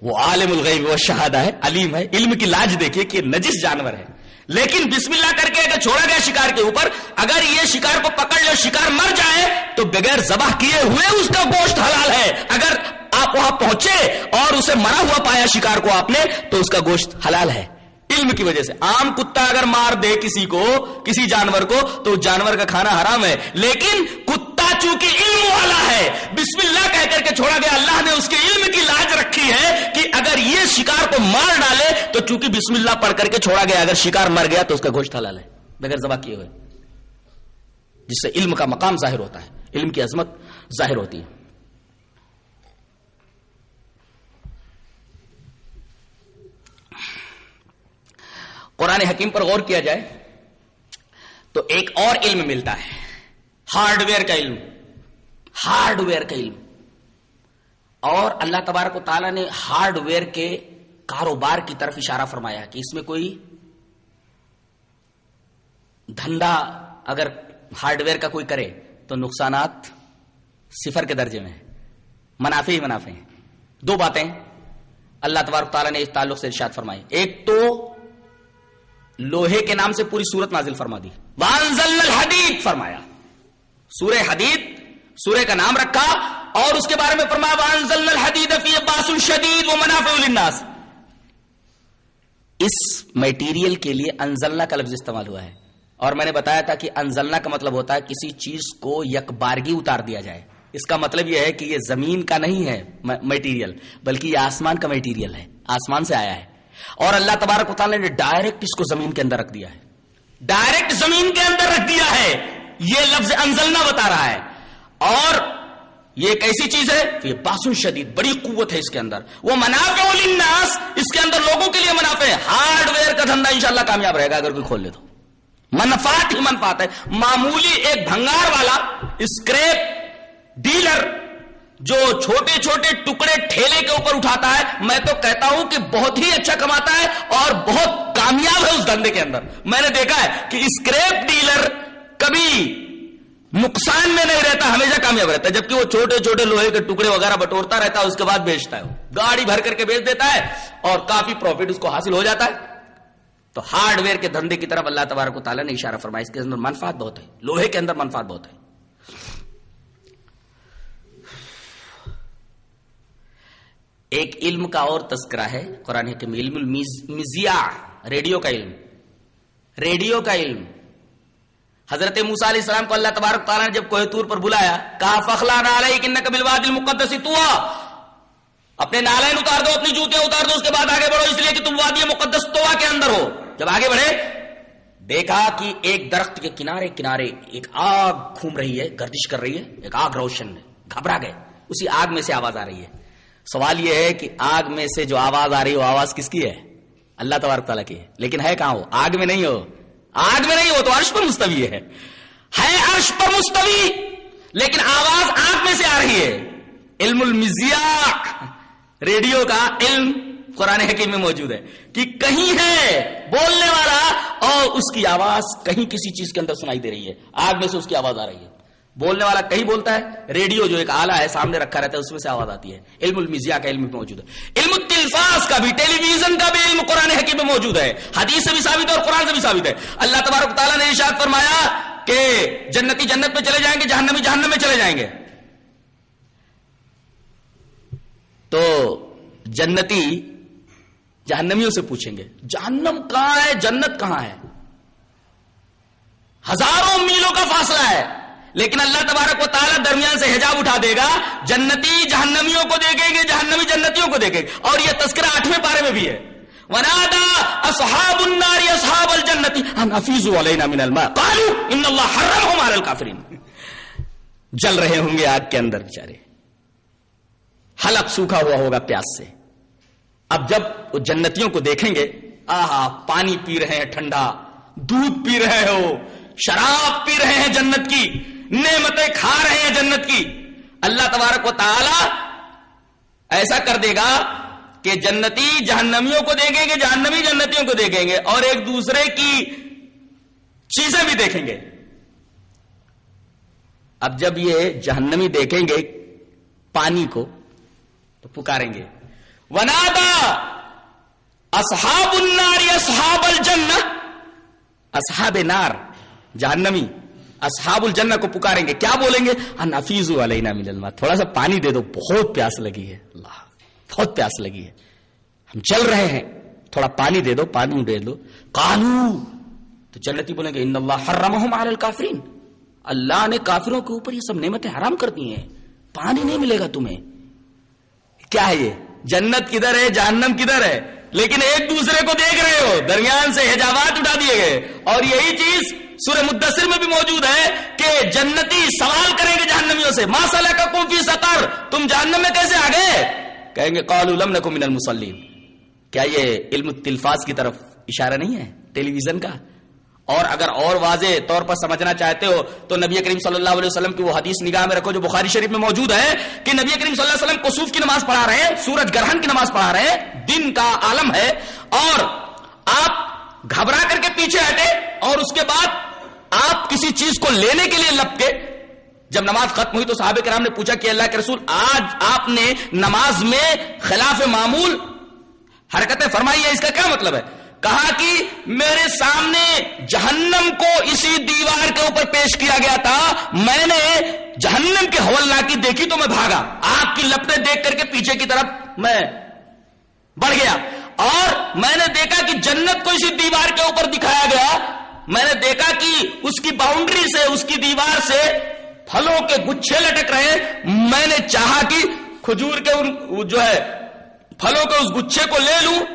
وہ عالم الغیب وہ شہادہ ہے، علیم ہے، علم کی لاج دیکھیے کہ نجس جانور ہے۔ لیکن بسم اللہ کر کے اگر چھوڑا گیا شکار کے اوپر، اگر یہ شکار کو پکڑ لے شکار مر جائے، تو بغیر ذبح کیے ہوئے اس کا گوشت حلال ہے۔ اگر آپ وہاں پہنچے اور اسے مرا ہوا پایا شکار کو آپ نے، تو اس کا گوشت حلال ہے۔ علم کی وجہ سے۔ عام کتا اگر مار دے کسی کو، کسی جانور کو، تو جانور کا کھانا حرام ہے۔ لیکن کتا چونکہ علم والا ہے، بسم اللہ کہہ کر کے چھوڑا گیا۔ اللہ نے اس کے علم کی لاج رکھی ہے کہ اگر یہ شکار کو مار ڈالے، تو چونکہ بسم اللہ پڑھ کر کے چھوڑا گیا، اگر شکار مر گیا تو اس کا گوشت حلال ہے بغیر ذبح کیے ہوئے۔ جس سے علم کا مقام ظاہر ہوتا ہے۔ علم کی عظمت ظاہر ہوتی ہے۔ قرآن حکیم پر غور کیا جائے تو ایک اور علم ملتا ہے۔ ہارڈ ویئر کا علم۔ ہارڈ ویئر کا علم۔ اور اللہ تبارک و تعالیٰ نے ہارڈ ویئر کے کاروبار کی طرف اشارہ فرمایا کہ اس میں کوئی دھندا اگر ہارڈ ویئر کا کوئی کرے تو نقصانات صفر کے درجے میں منافع ہی منافع ہیں۔ دو باتیں اللہ تبارک تعالیٰ نے اس تعلق سے ارشاد فرمائی۔ ایک تو لوہے کے نام سے پوری سورت نازل فرما دی۔ وانزل الحدید فرمایا۔ سورہ حدید، سورہ کا نام رکھا۔ اور اس کے بارے میں فرمایا وانزل الحدید فی باس شدید و منافع للناس۔ اس میٹیریل کے لیے انزلنا کا لفظ استعمال ہوا ہے۔ اور میں نے بتایا تھا کہ انزلنا کا مطلب ہوتا ہے کسی چیز کو یک بارگی اتار دیا جائے۔ اس کا مطلب یہ ہے کہ یہ زمین کا نہیں ہے میٹیریل بلکہ یہ آسمان کا میٹیریل ہے۔ آسمان سے آیا ہے۔ اور اللہ تبارک و تعالیٰ نے ڈائریکٹ اس کو زمین کے اندر رکھ دیا ہے۔ ڈائریکٹ زمین کے اندر رکھ دیا ہے۔ یہ لفظ انزلنا بتا رہا ہے۔ اور یہ کیسی چیز ہے یہ باسن شدید، بڑی قوت ہے اس کے اندر۔ وہ منافع للناس، اس کے اندر لوگوں کے لیے منافع ہے۔ ہارڈ ویئر کا دھندا انشاءاللہ کامیاب رہے گا اگر کوئی کھول لے تو۔ منفات ہی منفات ہے۔ معمولی ایک بھنگار والا اسکریپ ڈیلر جو چھوٹے چھوٹے ٹکڑے ٹھیلے کے اوپر اٹھاتا ہے، میں تو کہتا ہوں کہ بہت ہی اچھا کماتا ہے اور بہت کامیاب ہے اس دھندے کے اندر۔ میں نے دیکھا ہے کہ اسکریپ ڈیلر کبھی نقصان میں نہیں رہتا، ہمیشہ کامیاب رہتا ہے۔ جبکہ وہ چھوٹے چھوٹے لوہے کے ٹکڑے وغیرہ بٹورتا رہتا ہے، اس کے بعد بیچتا ہے۔ گاڑی بھر کر کے بیچ دیتا ہے اور کافی پروفٹ اس کو حاصل ہو جاتا ہے۔ تو ہارڈ ویئر کے دھندے کی طرف اللہ تبارک و تعالیٰ نے اشارہ فرمایا، اس کے اندر منفات بہت ہے۔ لوہے کے اندر منفات بہت ہے۔ ایک علم کا اور تذکرہ ہے، قرآن علم المزیا ریڈیو کا علم۔ ریڈیو کا علم۔ حضرت موسا علیہ السلام کو اللہ تبارک تعالیٰ نے جب کوہ تور پر بلایا، کہا فخلا نالئی کن کبل واد المقدس اپنے نالائن اتار دو اپنی جوتیاں اتار دو، اس کے بعد آگے بڑھو، اس لیے کہ تم وادی مقدس توا کے اندر ہو۔ جب آگے بڑھے، دیکھا کہ ایک درخت کے کنارے کنارے ایک آگ گھوم رہی ہے، گردش کر رہی ہے، ایک آگ روشن گھبرا گئے، اسی آگ میں سے آواز آ رہی ہے۔ سوال یہ ہے کہ آگ میں سے جو آواز آ رہی وہ آواز کس کی ہے؟ اللہ تبارک تعالیٰ کی ہے۔ لیکن ہے کہاں ہو آگ میں نہیں ہو۔ آگ میں نہیں ہو تو عرش پر مستوی ہے۔ ہے عرش پر مستوی، لیکن آواز آنکھ میں سے آ رہی ہے۔ علم المزیا ریڈیو کا علم قرآن حکیم میں موجود ہے۔ کہ کہیں ہے بولنے والا اور اس کی آواز کہیں کسی چیز کے اندر سنائی دے رہی ہے۔ آگ میں سے اس کی آواز آ رہی ہے۔ بولنے والا کہیں بولتا ہے؟ ریڈیو جو ایک آلہ ہے، سامنے رکھا رہتا ہے، اس میں سے آواز آتی ہے۔ علم المزیا کا علم موجود ہے۔ علم التلفاظ کا بھی، ٹیلی ویژن کا بھی علم قرآن حکیم میں موجود ہے۔ حدیث سے بھی ثابت ہے اور قرآن سے بھی ثابت ہے۔ اللہ تبارک تعالیٰ نے ارشاد فرمایا کہ جنتی جنت میں چلے جائیں گے، جہنمی جہنم میں چلے جائیں گے۔ تو جنتی جہنمیوں سے پوچھیں گے، جہنم کہاں ہے؟ جنت کہاں ہے؟ ہزاروں میلوں کا فاصلہ ہے۔ لیکن اللہ تبارک و تعالیٰ درمیان سے حجاب اٹھا دے گا، جنتی جہنمیوں کو دیکھیں گے جہنمی جنتیوں کو دیکھیں گے اور یہ تذکرہ آٹھویں پارے میں بھی ہے۔ ونادا اصحاب النار اصحاب الجنتی ان افیزوا علینا من الماء۔ قالوا ان اللہ حرمهم على الكافرین جل رہے ہوں گے آگ کے اندر بیچارے۔ حلق سوکھا ہوا ہوگا پیاس سے۔ اب جب وہ جنتیوں کو دیکھیں گے، آہا، پانی پی رہے ہیں، ٹھنڈا۔ دودھ پی رہے ہو، شراب پی رہے ہیں جنت کی۔ نعمتیں کھا رہے ہیں جنت کی۔ اللہ تبارک و تعالی ایسا کر دے گا کہ جنتی جہنمیوں کو دیکھیں گے جہنمی جنتیوں کو دیکھیں گے اور ایک دوسرے کی چیزیں بھی دیکھیں گے۔ اب جب یہ جہنمی دیکھیں گے پانی کو تو پکاریں گے۔ ونادا اصحاب النار اصحاب الجنہ اصحاب نار جہنمی۔ اصحاب الجنہ کو پکاریں گے۔ کیا بولیں گے؟ نفیز علینا من الماء۔ تھوڑا سا پانی دے دو۔ بہت پیاس لگی ہے۔ اللہ، بہت پیاس لگی ہے۔ ہم چل رہے ہیں۔ تھوڑا پانی دے دو، پانی دے دو۔ قالو، تو جنتی بولیں گے، ان اللہ حرمہم علی الکافرین۔ اللہ نے کافروں کے اوپر یہ سب نعمتیں حرام کر دی ہیں۔ پانی نہیں ملے گا تمہیں۔ کیا ہے یہ؟ جنت کدھر ہے؟ جہنم کدھر ہے؟ لیکن ایک دوسرے کو دیکھ رہے ہو۔ درمیان سے حجابات اٹھا دیے گئے۔ اور یہی چیز سورہ مدثر میں بھی موجود ہے کہ جنتی سوال کریں گے جہنمیوں سے۔ ماسالہ کا کون فی تم جہنم میں کیسے آ گئے؟ کہیں گے، قالوا لم نکو من المسلین کیا یہ علم التلفاظ کی طرف اشارہ نہیں ہے؟ ٹیلی ویژن کا؟ اور اگر اور واضح طور پر سمجھنا چاہتے ہو، تو نبی کریم صلی اللہ علیہ وسلم کی وہ حدیث نگاہ میں رکھو جو بخاری شریف میں موجود ہے کہ نبی کریم صلی اللہ علیہ وسلم کسوف کی نماز پڑھا رہے ہیں، سورج گرہن کی نماز پڑھا رہے ہیں، دن کا عالم ہے اور آپ گھبرا کر کے پیچھے ہٹے اور اس کے بعد آپ کسی چیز کو لینے کے لیے لپ کے جب نماز ختم ہوئی تو صحابہ کرام نے پوچھا کہ اللہ کے رسول، آج آپ نے نماز میں خلاف معمول حرکتیں فرمائی ہے اس کا کیا مطلب ہے؟ کہا کہ میرے سامنے جہنم کو اسی دیوار کے اوپر پیش کیا گیا تھا، میں نے جہنم کے حولنا کی دیکھی تو میں بھاگا۔ آگ کی لپٹیں دیکھ کر کے پیچھے کی طرف میں بڑھ گیا۔ اور میں نے دیکھا کہ جنت کو اسی دیوار کے اوپر دکھایا گیا۔ میں نے دیکھا کہ اس کی باؤنڈری سے، اس کی دیوار سے پھلوں کے گچھے لٹک رہے میں نے چاہا کہ کھجور کے ان جو ہے، پھلوں کے اس گچھے کو لے لوں۔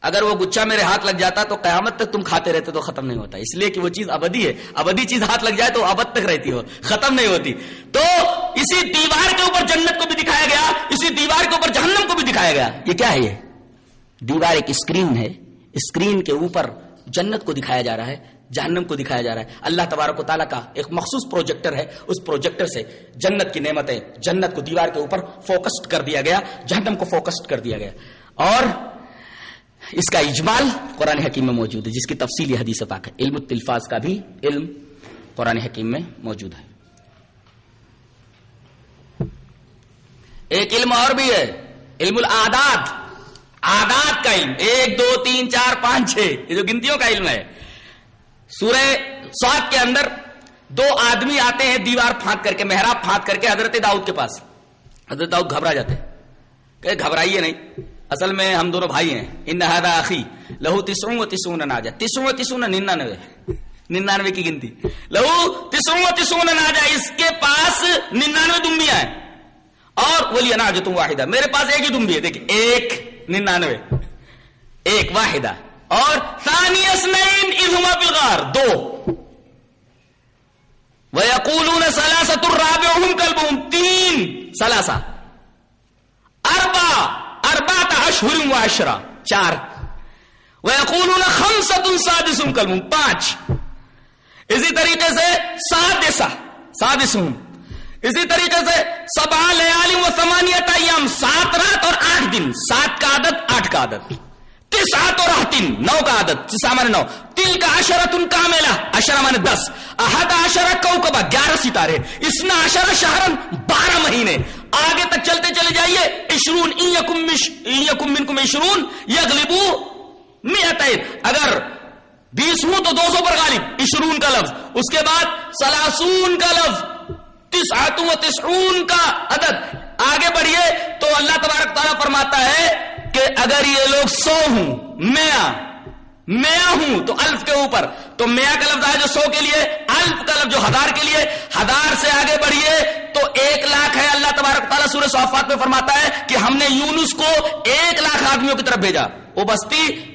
اگر وہ گچھا میرے ہاتھ لگ جاتا تو قیامت تک تم کھاتے رہتے تو ختم نہیں ہوتا۔ اس لیے کہ وہ چیز ابدی ہے۔ ابدی چیز ہاتھ لگ جائے تو ابد تک رہتی ہو، ختم نہیں ہوتی۔ تو اسی دیوار کے اوپر جنت کو بھی دکھایا گیا، اسی دیوار کے اوپر جہنم کو بھی دکھایا گیا۔ یہ کیا ہے یہ؟ دیوار ایک اسکرین ہے۔ اسکرین کے اوپر جنت کو دکھایا جا رہا ہے، جہنم کو دکھایا جا رہا ہے۔ اللہ تبارک و تعالیٰ کا ایک مخصوص پروجیکٹر ہے، اس پروجیکٹر سے جنت کی نعمتیں، جنت کو دیوار کے اوپر فوکسڈ کر دیا گیا، جہنم کو فوکسڈ کر دیا گیا۔ اور اس کا اجمال قرآن حکیم میں موجود ہے، جس کی تفصیلی حدیث پاک ہے۔ علم التلفاظ کا بھی علم قرآن حکیم میں موجود ہے۔ ایک علم اور بھی ہے، علم العادات آدات کا علم۔ ایک، دو، تین، چار، پانچ، چھ۔ یہ جو گنتیوں کا علم ہے۔ سورہ سواد کے اندر دو آدمی آتے ہیں، دیوار پھانک کر کے، محراب پھانک کر کے حضرت داؤد کے پاس۔ حضرت داؤد گھبرا جاتے کہ گھبرائیے نہیں۔ اصل میں ہم دونوں بھائی ہیں۔ ان نہادا آخی لہو تسروں و تسون ناجا۔ تسروں و تسون ننانوے۔ ننانوے کی گنتی۔ لہو تسروں و تسون ناجا۔ اس کے پاس ننانوے دمبیاں ہیں۔ اور بولی اناج تم واحدہ۔ میرے پاس ایک ہی دمبی ہے۔ دیکھیں، ایک۔ ننانوے۔ ایک واحدہ۔ اور ثانی اسنین اذہما بالغار دو۔ وَيَقُولُونَ سَلَاسَةُ الرَّابِعُهُمْ كَلْبُهُمْ۔ تین۔ سلاسہ اربع اربعت اشہر و عشرہ چار۔ وَيَقُولُونَ خَمْسَةٌ سَادِسٌ كَلْبُهُمْ۔ پانچ۔ اسی طریقے سے سادسہ۔ سادسہم۔ اسی طریقے سے سبال عالم و سمانیت ایام، سات رات اور آٹھ دن۔ سات کا عادت آٹھ کا عادت سات اور تین نو کا عادت سامان نو۔ تل کا اشرت ان کا میلہ اشرا مان دس۔ احد اشرا کو کبا گیارہ ستارے۔ اسنا اشرا شہرن، بارہ مہینے۔ آگے تک چلتے چلے جائیے۔ اشرون یکم منکم اشرون یغلبو میتین اگر بیس ہوں تو دو سو پر غالب۔ اشرون کا لفظ۔ اس کے بعد سلاسون کا لفظ۔ و تسعون کا عدد۔ آگے بڑھیے تو اللہ تبارک تعالیٰ فرماتا ہے کہ اگر یہ لوگ سو ہوں، میا میا ہوں تو الف کے اوپر۔ تو میا کا لفظ آئے جو سو کے لیے، الف کا لفظ جو ہزار کے لیے۔ ہزار سے آگے بڑھیے تو ایک لاکھ ہے اللہ تبارک تعالیٰ سورہ صحفات میں فرماتا ہے کہ ہم نے یونس کو ایک لاکھ آدمیوں کی طرف بھیجا۔ وہ بستی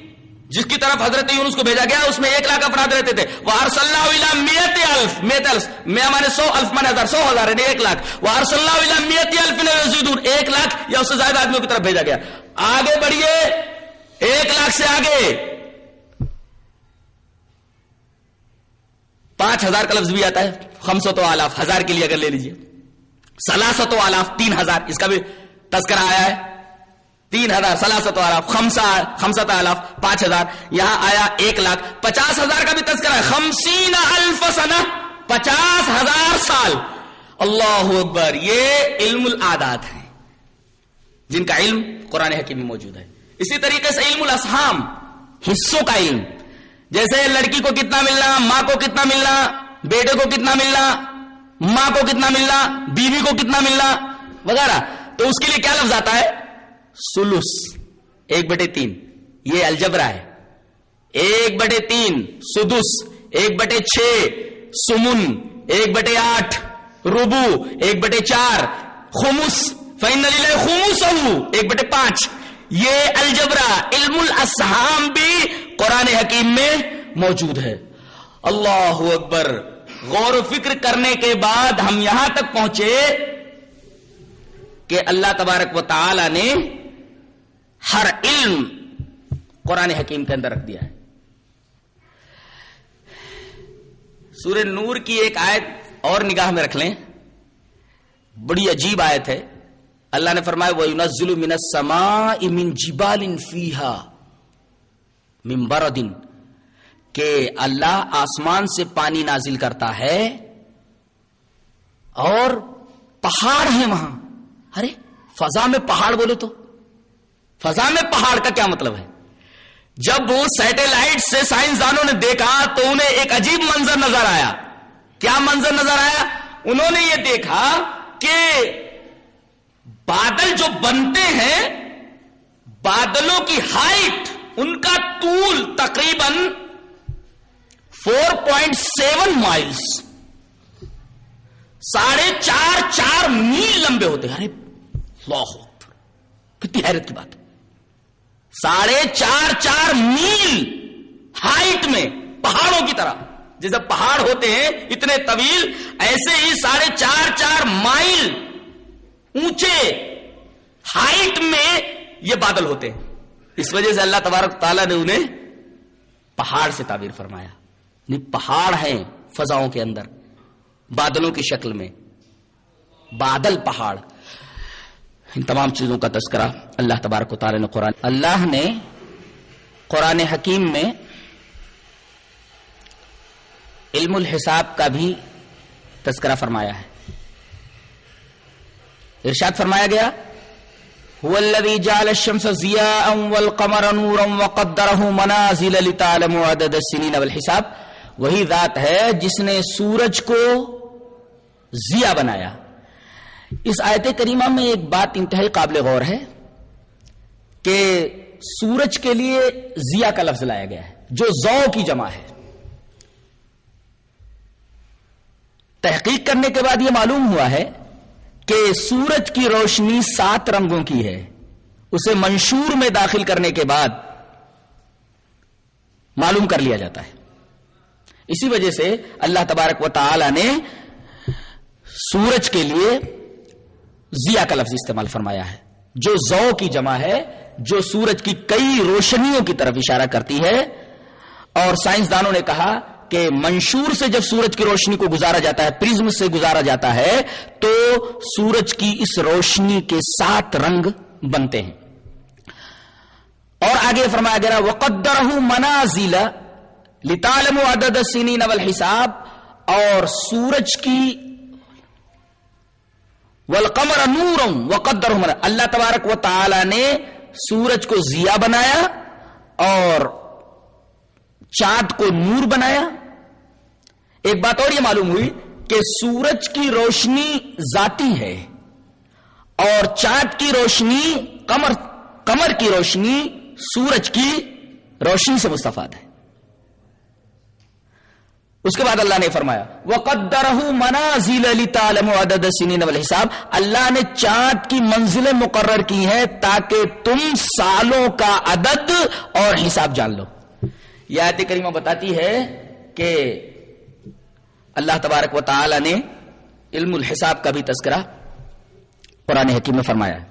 جس کی طرف حضرت یونس کو بھیجا گیا، اس میں ایک لاکھ افراد رہتے تھے۔ وہ اللہ میت الف میت الف میں سو الف مانے ہزار، سو ہزار یعنی ایک لاکھ۔ وہ اللہ میت الف ایک لاکھ یا اس سے زائد آدمیوں کی طرف بھیجا گیا۔ آگے بڑھیے ایک لاکھ سے آگے۔ پانچ ہزار کا لفظ بھی آتا ہے۔ ہم تو آلاف۔ ہزار کے لیے اگر لے لیجیے سلاست و آلاف، تین ہزار۔ اس کا بھی تذکرہ آیا ہے۔ تین ہزار سلاست آلاف خمسا خمسط آلاف پانچ ہزار، یہاں آیا ایک لاکھ، پچاس ہزار کا بھی تذکرہ ہے۔ خمسین الف سنہ، پچاس ہزار سال۔ اللہ اکبر، یہ علم العادات ہیں۔ جن کا علم قرآن حکیم میں موجود ہے۔ اسی طریقے سے علم الاسحام حصوں کا علم۔ جیسے لڑکی کو کتنا ملنا، ماں کو کتنا ملنا، بیٹے کو کتنا ملنا، ماں کو کتنا ملنا، بیوی کو کتنا ملنا، وغیرہ۔ تو اس کے لیے کیا لفظ آتا ہے؟ سلس، ایک بٹے تین، یہ الجبرا ہے۔ ایک بٹے تین، سدس، ایک بٹے چھ، سمن، ایک بٹے آٹھ، ربو، ایک بٹے چار، خمس فائن خمس ایک بٹے پانچ۔ یہ الجبرا علم الاسحام بھی قرآن حکیم میں موجود ہے۔ اللہ اکبر، غور و فکر کرنے کے بعد ہم یہاں تک پہنچے کہ اللہ تبارک و تعالی نے ہر علم قرآن حکیم کے اندر رکھ دیا ہے۔ سورہ نور کی ایک آیت اور نگاہ میں رکھ لیں۔ بڑی عجیب آیت ہے۔ اللہ نے فرمایا وہ نزل من سما امن جبال فیحا ممبر دن کہ اللہ آسمان سے پانی نازل کرتا ہے اور پہاڑ ہیں وہاں۔ ارے، فضا میں پہاڑ بولے تو۔ فضا میں پہاڑ کا کیا مطلب ہے؟ جب وہ سیٹلائٹ سے سائنسدانوں نے دیکھا تو انہیں ایک عجیب منظر نظر آیا۔ کیا منظر نظر آیا؟ انہوں نے یہ دیکھا کہ بادل جو بنتے ہیں، بادلوں کی ہائٹ ان کا طول تقریباً فور پوائنٹ سیون مائلس ساڑھے چار چار میل لمبے ہوتے ہیں۔ ارے لاہ کتنی حیرت کی بات۔ ساڑھے چار چار میل ہائٹ میں پہاڑوں کی طرح۔ جیسے پہاڑ ہوتے ہیں، اتنے طویل، ایسے ہی ساڑھے چار چار مائل اونچے ہائٹ میں یہ بادل ہوتے ہیں۔ اس وجہ سے اللہ تبارک تعالیٰ نے انہیں پہاڑ سے تعبیر فرمایا۔ یعنی پہاڑ ہیں فضاؤں کے اندر، بادلوں کی شکل میں۔ بادل پہاڑ۔ ان تمام چیزوں کا تذکرہ اللہ تبارک و تعالی نے قرآن اللہ نے قرآن حکیم میں علم الحساب کا بھی تذکرہ فرمایا ہے۔ ارشاد فرمایا گیا، هو الذي جعل الشمس ضياء والقمر نورا وقدره منازل لتعلموا عدد السنين والحساب وہی ذات ہے جس نے سورج کو ضیا بنایا۔ اس آیت کریمہ میں ایک بات انتہائی قابل غور ہے کہ سورج کے لیے ضیا کا لفظ لایا گیا ہے، جو زو کی جمع ہے۔ تحقیق کرنے کے بعد یہ معلوم ہوا ہے کہ سورج کی روشنی سات رنگوں کی ہے۔ اسے منشور میں داخل کرنے کے بعد معلوم کر لیا جاتا ہے۔ اسی وجہ سے اللہ تبارک و تعالی نے سورج کے لیے زیا کا لفظ استعمال فرمایا ہے۔ جو زو کی جمع ہے، جو سورج کی کئی روشنیوں کی طرف اشارہ کرتی ہے۔ اور سائنسدانوں نے کہا کہ منشور سے جب سورج کی روشنی کو گزارا جاتا ہے، پرزم سے گزارا جاتا ہے، تو سورج کی اس روشنی کے سات رنگ بنتے ہیں۔ اور آگے فرمایا گیا وقدر منازل لطالم عدد سنین والحساب۔ اور سورج کی والقمر نورم وقدر اللہ تبارک و تعالی نے سورج کو ضیا بنایا اور چاند کو نور بنایا۔ ایک بات اور یہ معلوم ہوئی کہ سورج کی روشنی ذاتی ہے اور چاند کی روشنی کمر کمر کی روشنی سورج کی روشنی سے مستفاد ہے۔ اس کے بعد اللہ نے فرمایا وہ قدر منازل علی تعلم حساب اللہ نے چاند کی منزلیں مقرر کی ہیں تاکہ تم سالوں کا عدد اور حساب جان لو۔ یہ آیت کریمہ بتاتی ہے کہ اللہ تبارک و تعالی نے علم الحساب کا بھی تذکرہ قرآن حکیم میں فرمایا ہے۔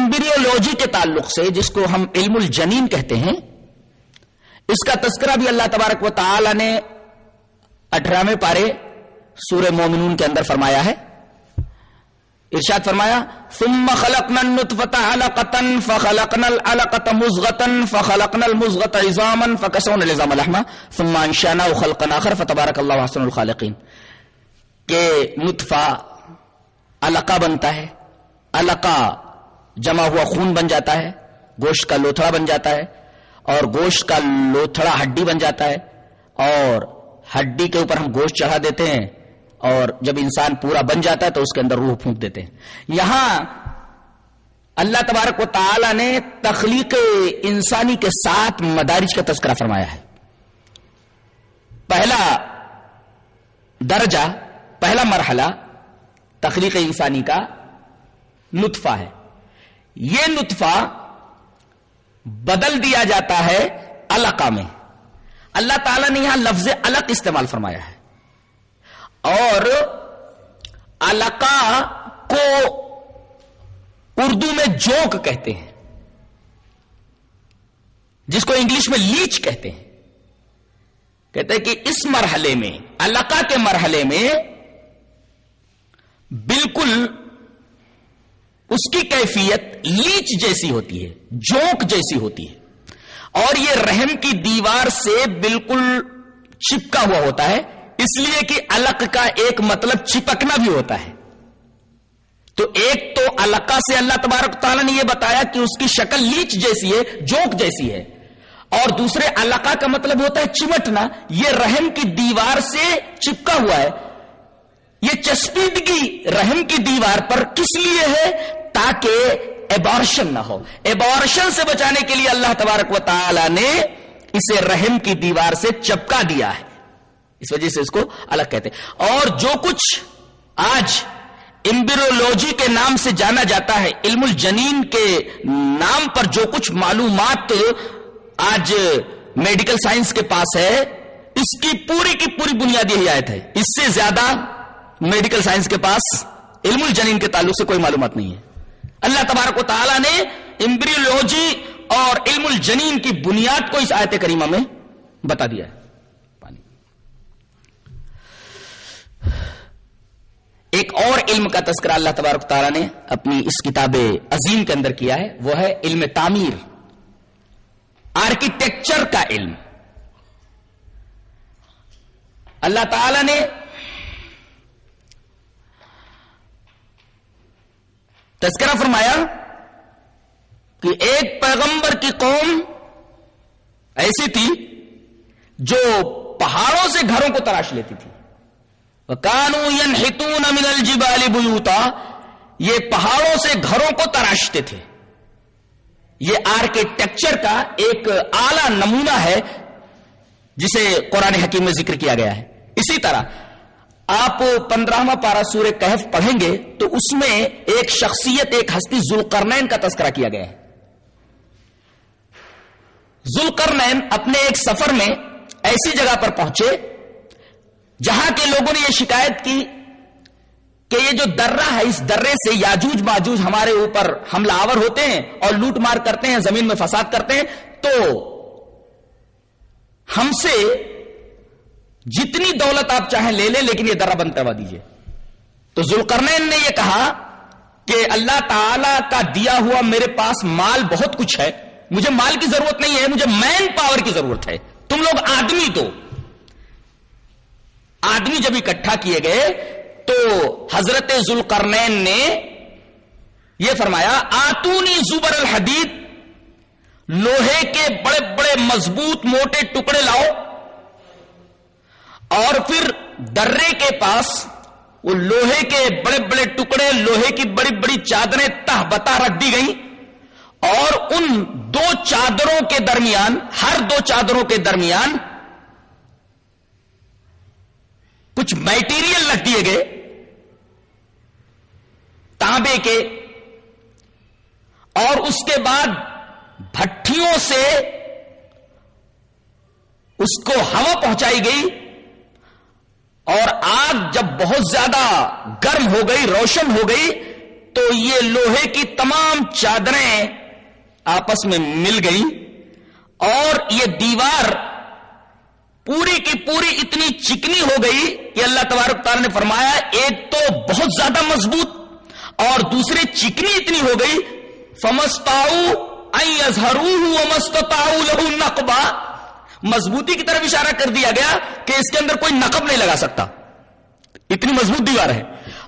ایمبریولوجی کے تعلق سے جس کو ہم علم الجنین کہتے ہیں، اس کا تذکرہ بھی اللہ تبارک و تعالی نے اٹھارہویں پارے سورہ مومنون کے اندر فرمایا ہے۔ ارشاد فرمایا، ثم خلقنا النطفة علقة فخلقنا العلقة مزغة فخلقنا المزغة عظاما فكسونا العظام لحما، ثم انشأناه خلقا آخر، فتبارك الله احسن الخالقين۔ کہ نطفہ علقہ بنتا ہے، علقہ جمع ہوا خون بن جاتا ہے، گوشت کا لوتھڑا بن جاتا ہے اور گوشت کا لوتھڑا ہڈی بن جاتا ہے اور ہڈی کے اوپر ہم گوشت چڑھا دیتے ہیں اور جب انسان پورا بن جاتا ہے تو اس کے اندر روح پھونک دیتے ہیں۔ یہاں اللہ تبارک و تعالی نے تخلیق انسانی کے ساتھ مدارج کا تذکرہ فرمایا ہے۔ پہلا درجہ، پہلا مرحلہ تخلیق انسانی کا نطفہ ہے۔ یہ نطفہ بدل دیا جاتا ہے القا میں۔ اللہ تعالیٰ نے یہاں لفظ الگ استعمال فرمایا ہے۔ اور القا کو اردو میں جوک کہتے ہیں۔ جس کو انگلش میں لیچ کہتے ہیں۔ کہتے ہیں کہ اس مرحلے میں القا کے مرحلے میں بالکل اس کی کیفیت لیچ جیسی ہوتی ہے جوک جیسی ہوتی ہے۔ اور یہ رحم کی دیوار سے بالکل چپکا ہوا ہوتا ہے، اس لیے کہ الک کا ایک مطلب چپکنا بھی ہوتا ہے۔ تو ایک تو الکا سے اللہ تبارک تعالیٰ نے یہ بتایا کہ اس کی شکل لیچ جیسی ہے جوک جیسی ہے۔ اور دوسرے الکا کا مطلب ہوتا ہے چمٹنا، یہ رحم کی دیوار سے چپکا ہوا ہے۔ یہ چسپیدگی رحم کی دیوار پر کس لیے ہے؟ تاکہ ایبارشن نہ ہو۔ ایبارشن سے بچانے کے لیے اللہ تبارک و تعالی نے اسے رحم کی دیوار سے چپکا دیا ہے۔ اس وجہ سے اس کو الگ کہتے اور جو کچھ آج امبرولوجی کے نام سے جانا جاتا ہے، علم الجنین کے نام پر جو کچھ معلومات آج میڈیکل سائنس کے پاس ہے، اس کی پوری کی پوری بنیادی ہدایت ہے۔ اس سے زیادہ میڈیکل سائنس کے پاس، علم الجنین کے تعلق سے کوئی معلومات نہیں ہے۔ اللہ تبارک و تعالیٰ نے امبریولوجی اور علم الجنین کی بنیاد کو اس آیت کریمہ میں بتا دیا ہے۔ پانی۔ ایک اور علم کا تذکرہ اللہ تبارک تعالیٰ نے اپنی اس کتاب عظیم کے اندر کیا ہے، وہ ہے علم تعمیر۔ آرکیٹیکچر کا علم۔ اللہ تعالی نے تذکرہ فرمایا کہ ایک پیغمبر کی قوم ایسی تھی جو پہاڑوں سے گھروں کو تراش لیتی تھی۔ کانو ین من الجبال بیوتا یہ پہاڑوں سے گھروں کو تراشتے تھے۔ یہ آرکیٹیکچر کا ایک اعلی نمونہ ہے جسے قرآن حکیم میں ذکر کیا گیا ہے۔ اسی طرح آپ پندرہواں پارا سور کہف پڑھیں گے تو اس میں ایک شخصیت، ایک ہستی ذوالقرنین کا تذکرہ کیا گیا ہے۔ ذوالقرنین اپنے ایک سفر میں ایسی جگہ پر پہنچے جہاں کے لوگوں نے یہ شکایت کی کہ یہ جو درہ ہے، اس درے سے یاجوج ماجوج ہمارے اوپر حملہ آور ہوتے ہیں اور لوٹ مار کرتے ہیں، زمین میں فساد کرتے ہیں، تو ہم سے جتنی دولت آپ چاہیں لے لیں، لیکن یہ درہ بند کروا دیجیے تو ذوالقرنین نے یہ کہا کہ اللہ تعالی کا دیا ہوا میرے پاس مال بہت کچھ ہے۔ مجھے مال کی ضرورت نہیں ہے، مجھے مین پاور کی ضرورت ہے۔ تم لوگ آدمی تو۔ آدمی جب اکٹھا کیے گئے تو حضرت ذوالقرنین نے یہ فرمایا، آتونی زبر الحدید، لوہے کے بڑے بڑے مضبوط موٹے ٹکڑے لاؤ۔ اور پھر درے کے پاس وہ لوہے کے بڑے بڑے ٹکڑے، لوہے کی بڑی بڑی چادریں تہ بتا رکھ دی گئیں۔ اور ان دو چادروں کے درمیان، ہر دو چادروں کے درمیان کچھ میٹیریل رکھ دیے گئے۔ تانبے کے۔ اور اس کے بعد بھٹیوں سے اس کو ہوا پہنچائی گئی۔ اور آگ جب بہت زیادہ گرم ہو گئی، روشن ہو گئی، تو یہ لوہے کی تمام چادریں آپس میں مل گئی اور یہ دیوار پوری کی پوری اتنی چکنی ہو گئی کہ اللہ تبارک تعالیٰ نے فرمایا، ایک تو بہت زیادہ مضبوط اور دوسری چکنی اتنی ہو گئی فمستاؤ مستاؤ لہو نقبہ مضبوطی کی طرف اشارہ کر دیا گیا کہ اس کے اندر کوئی نقب نہیں لگا سکتا۔ اتنی مضبوط دیوار ہے۔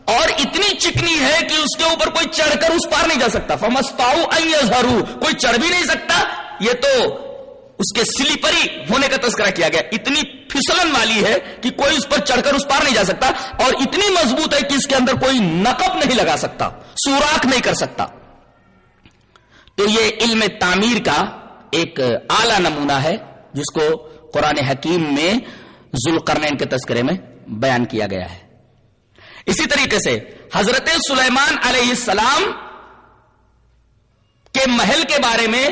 اور اتنی چکنی ہے کہ اس کے اوپر کوئی چڑھ کر اس پار نہیں جا سکتا۔ فمستاؤ ازہرو کوئی چڑھ بھی نہیں سکتا۔ یہ تو اس کے سلیپری ہونے کا تذکرہ کیا گیا۔ اتنی پھسلن والی ہے کہ کوئی اس پر چڑھ کر اس پار نہیں جا سکتا۔ اور اتنی مضبوط ہے کہ اس کے اندر کوئی نقب نہیں لگا سکتا۔ سوراخ نہیں کر سکتا۔ تو یہ علم تعمیر کا ایک اعلی نمونہ ہے۔ جس کو قرآن حکیم میں ذوالقرنین کے تذکرے میں بیان کیا گیا ہے۔ اسی طریقے سے حضرت سلیمان علیہ السلام کے محل کے بارے میں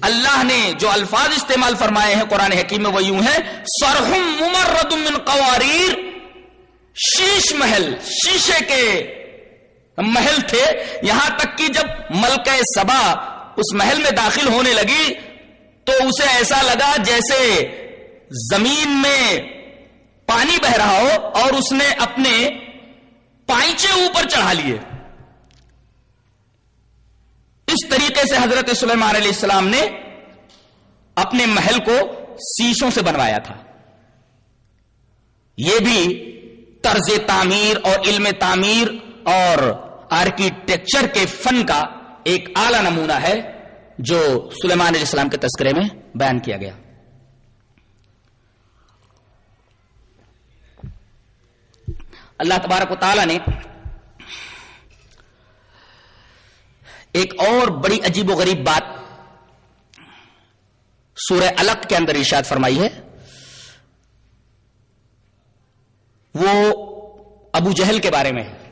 اللہ نے جو الفاظ استعمال فرمائے ہیں قرآن حکیم میں وہ یوں ہے سرحم ممرد من قواریر شیش محل، شیشے کے محل تھے۔ یہاں تک کہ جب ملکہ سبا اس محل میں داخل ہونے لگی تو اسے ایسا لگا جیسے زمین میں پانی بہ رہا ہو اور اس نے اپنے پائچے اوپر چڑھا لیے۔ اس طریقے سے حضرت سلیمان علیہ السلام نے اپنے محل کو سیشوں سے بنوایا تھا۔ یہ بھی طرز تعمیر اور علم تعمیر اور آرکیٹیکچر کے فن کا ایک اعلی نمونہ ہے۔ جو سلیمان علیہ السلام کے تذکرے میں بیان کیا گیا۔ اللہ تبارک و تعالی نے ایک اور بڑی عجیب و غریب بات سورہ الق کے اندر ارشاد فرمائی ہے۔ وہ ابو جہل کے بارے میں ہے۔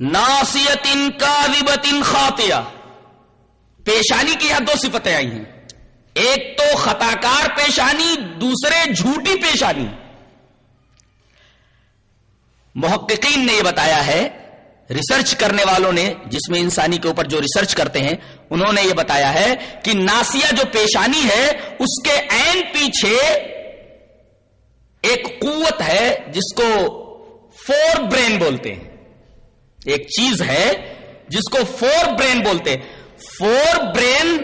ناسیت ان کا ان خاطیہ۔ پیشانی کی یہاں دو صفتیں آئی ہیں۔ ایک تو خطاکار پیشانی، دوسرے جھوٹی پیشانی۔ محققین نے یہ بتایا ہے، ریسرچ کرنے والوں نے، جس میں انسانی کے اوپر جو ریسرچ کرتے ہیں، انہوں نے یہ بتایا ہے کہ ناسیا جو پیشانی ہے، اس کے این پیچھے ایک قوت ہے، جس کو فور برین بولتے ہیں۔ ایک چیز ہے جس کو فور برین بولتے فور برین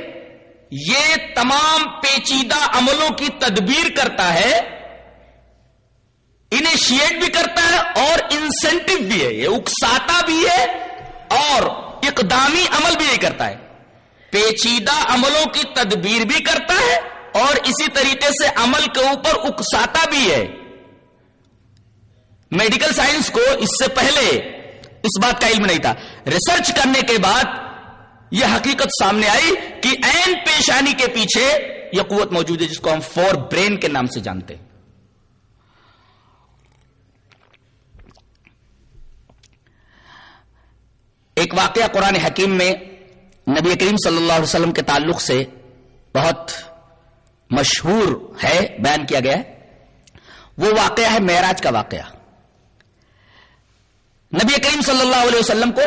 یہ تمام پیچیدہ عملوں کی تدبیر کرتا ہے انیشیٹ بھی کرتا ہے اور انسینٹو بھی ہے۔ یہ اکساتا بھی ہے اور اقدامی عمل بھی یہ کرتا ہے۔ پیچیدہ عملوں کی تدبیر بھی کرتا ہے اور اسی طریقے سے عمل کے اوپر اکساتا بھی ہے۔ میڈیکل سائنس کو اس سے پہلے اس بات کا علم نہیں تھا۔ ریسرچ کرنے کے بعد یہ حقیقت سامنے آئی کہ این پیشانی کے پیچھے یہ قوت موجود ہے جس کو ہم فور برین کے نام سے جانتے ہیں۔ ایک واقعہ قرآن حکیم میں نبی کریم صلی اللہ علیہ وسلم کے تعلق سے بہت مشہور ہے، بیان کیا گیا ہے۔ وہ واقعہ ہے معراج کا واقعہ۔ نبی کریم صلی اللہ علیہ وسلم کو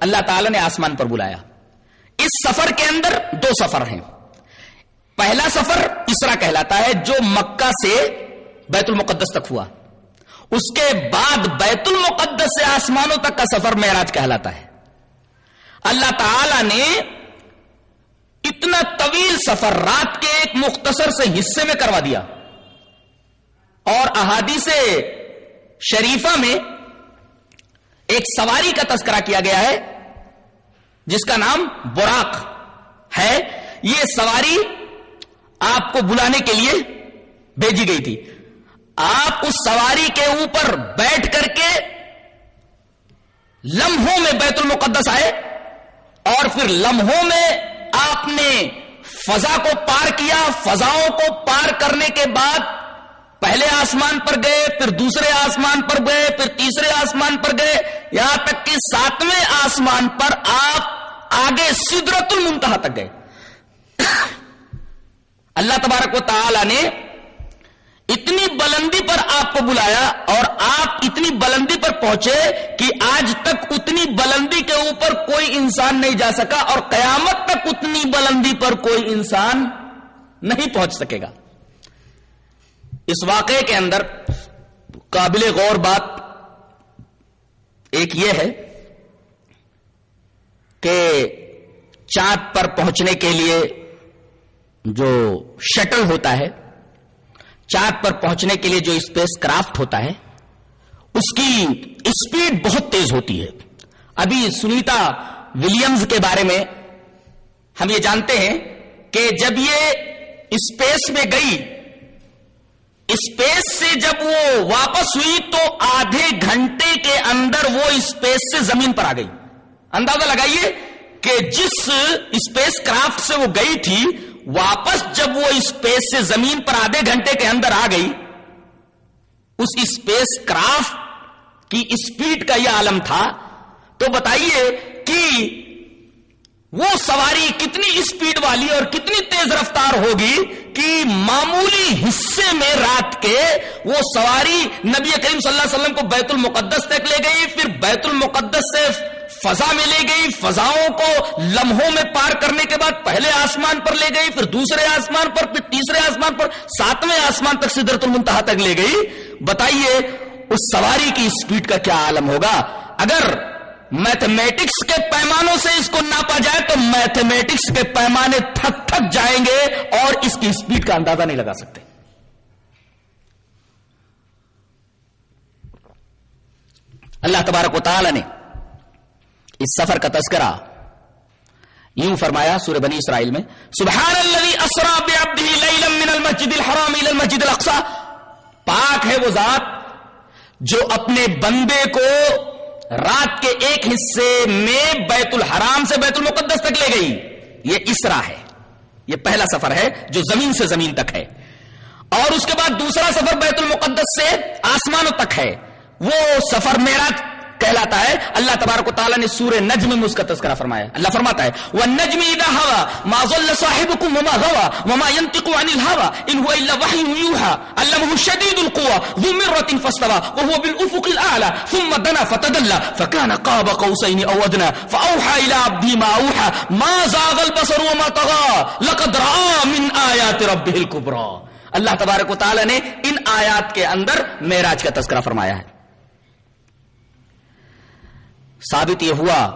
اللہ تعالی نے آسمان پر بلایا۔ اس سفر کے اندر دو سفر ہیں۔ پہلا سفر اسرا کہلاتا ہے، جو مکہ سے بیت المقدس تک ہوا۔ اس کے بعد بیت المقدس سے آسمانوں تک کا سفر معراج کہلاتا ہے۔ اللہ تعالی نے اتنا طویل سفر رات کے ایک مختصر سے حصے میں کروا دیا۔ اور احادیث شریفہ میں ایک سواری کا تذکرہ کیا گیا ہے، جس کا نام براق ہے۔ یہ سواری آپ کو بلانے کے لیے بھیجی گئی تھی۔ آپ اس سواری کے اوپر بیٹھ کر کے لمحوں میں بیت المقدس آئے اور پھر لمحوں میں آپ نے فضا کو پار کیا۔ فضاؤں کو پار کرنے کے بعد پہلے آسمان پر گئے، پھر دوسرے آسمان پر گئے، پھر تیسرے آسمان پر گئے۔ یہاں تک کہ ساتویں آسمان پر آپ آگے سدرت المنتہا تک گئے۔ اللہ تبارک و تعالی نے اتنی بلندی پر آپ کو بلایا اور آپ اتنی بلندی پر پہنچے کہ آج تک اتنی بلندی کے اوپر کوئی انسان نہیں جا سکا اور قیامت تک اتنی بلندی پر کوئی انسان نہیں پہنچ سکے گا۔ اس واقعے کے اندر قابل غور بات ایک یہ ہے کہ چاند پر پہنچنے کے لیے جو شٹل ہوتا ہے، چاند پر پہنچنے کے لیے جو اسپیس کرافٹ ہوتا ہے، اس کی اسپیڈ بہت تیز ہوتی ہے۔ ابھی سنیتا ولیمز کے بارے میں ہم یہ جانتے ہیں کہ جب یہ اسپیس میں گئی اسپیس سے جب وہ واپس ہوئی تو آدھے گھنٹے کے اندر وہ اسپیس سے زمین پر آ گئی۔ اندازہ لگائیے کہ جس اسپیس کرافٹ سے وہ گئی تھی، واپس جب وہ اسپیس سے زمین پر آدھے گھنٹے کے اندر آ گئی، اس اسپیس کرافٹ کی اسپیڈ کا یہ عالم تھا۔ تو بتائیے کہ وہ سواری کتنی اسپیڈ والی اور کتنی تیز رفتار ہوگی کہ معمولی حصے میں رات کے وہ سواری نبی کریم صلی اللہ علیہ وسلم کو بیت المقدس تک لے گئی، پھر بیت المقدس سے فضا میں لے گئی، فضاؤں کو لمحوں میں پار کرنے کے بعد پہلے آسمان پر لے گئی، پھر دوسرے آسمان پر، پھر تیسرے آسمان پر، ساتویں آسمان تک سدرت المنتہا تک لے گئی۔ بتائیے، اس سواری کی اسپیڈ کا کیا عالم ہوگا؟ اگر میتھمیٹکس کے پیمانوں سے اس کو ناپا جائے تو میتھمیٹکس کے پیمانے تھک تھک جائیں گے اور اس کی اسپیڈ کا اندازہ نہیں لگا سکتے۔ اللہ تبارک و تعالی نے اس سفر کا تذکرہ یوں فرمایا سورہ بنی اسرائیل میں سبحان الذي اسرا بعبده ليلا من المسجد الحرام الى المسجد الاقصى پاک ہے وہ ذات جو اپنے بندے کو رات کے ایک حصے میں بیت الحرام سے بیت المقدس تک لے گئی۔ یہ اسرا ہے۔ یہ پہلا سفر ہے جو زمین سے زمین تک ہے۔ اور اس کے بعد دوسرا سفر بیت المقدس سے آسمانوں تک ہے۔ وہ سفر میرا کہلاتا ہے، اللہ تبارک و تعالیٰ نے سورہ نجم میں اس کا تذکرہ فرمایا اللہ فرماتا ہے، وَالنَّجْمِ إِذَا هَوَى، مَا ظَلَّ صَاحِبُكُمْ وَمَا غَوَى، وَمَا يَنْتِقُ عَنِ الْهَوَى، إِنْ هُوَ إِلَّا وَحْيٌ يُوحَى، عَلَّمَهُ شَدِيدُ الْقُوَى، ذُو مِرَّةٍ فَاسْتَوَى، وَهُوَ بِالْأُفُقِ الْأَعْلَى، ثُمَّ دَنَا فَتَدَلَّى، فَكَانَ قَابَ قَوْسَيْنِ أَوْ أَدْنَى فَأَوْحَى إِلَى عَبْدِهِ مَا أَوْحَى، مَا زَاغَ الْبَصَرُ وَمَا طَغَى، لَقَدْ رَأَى مِنْ آيَاتِ رَبِّهِ الْكُبْرَى۔ اللہ تبارک و تعالی نے ان آیات کے اندر معراج کا تذکرہ فرمایا ہے۔ ثابت یہ ہوا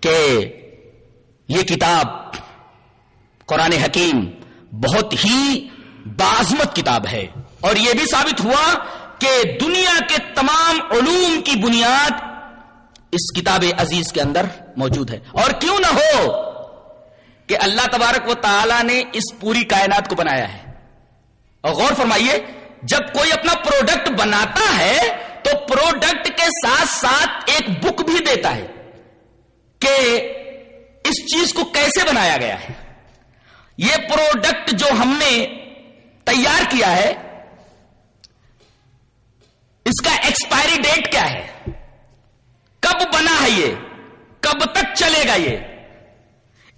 کہ یہ کتاب قرآن حکیم بہت ہی بازمت کتاب ہے اور یہ بھی ثابت ہوا کہ دنیا کے تمام علوم کی بنیاد اس کتاب عزیز کے اندر موجود ہے اور کیوں نہ ہو کہ اللہ تبارک و تعالی نے اس پوری کائنات کو بنایا ہے اور غور فرمائیے، جب کوئی اپنا پروڈکٹ بناتا ہے تو پروڈکٹ کے ساتھ ساتھ ایک بک بھی دیتا ہے کہ اس چیز کو کیسے بنایا گیا ہے۔ یہ پروڈکٹ جو ہم نے تیار کیا ہے، اس کا ایکسپائری ڈیٹ کیا ہے۔ کب بنا ہے یہ؟ کب تک چلے گا یہ؟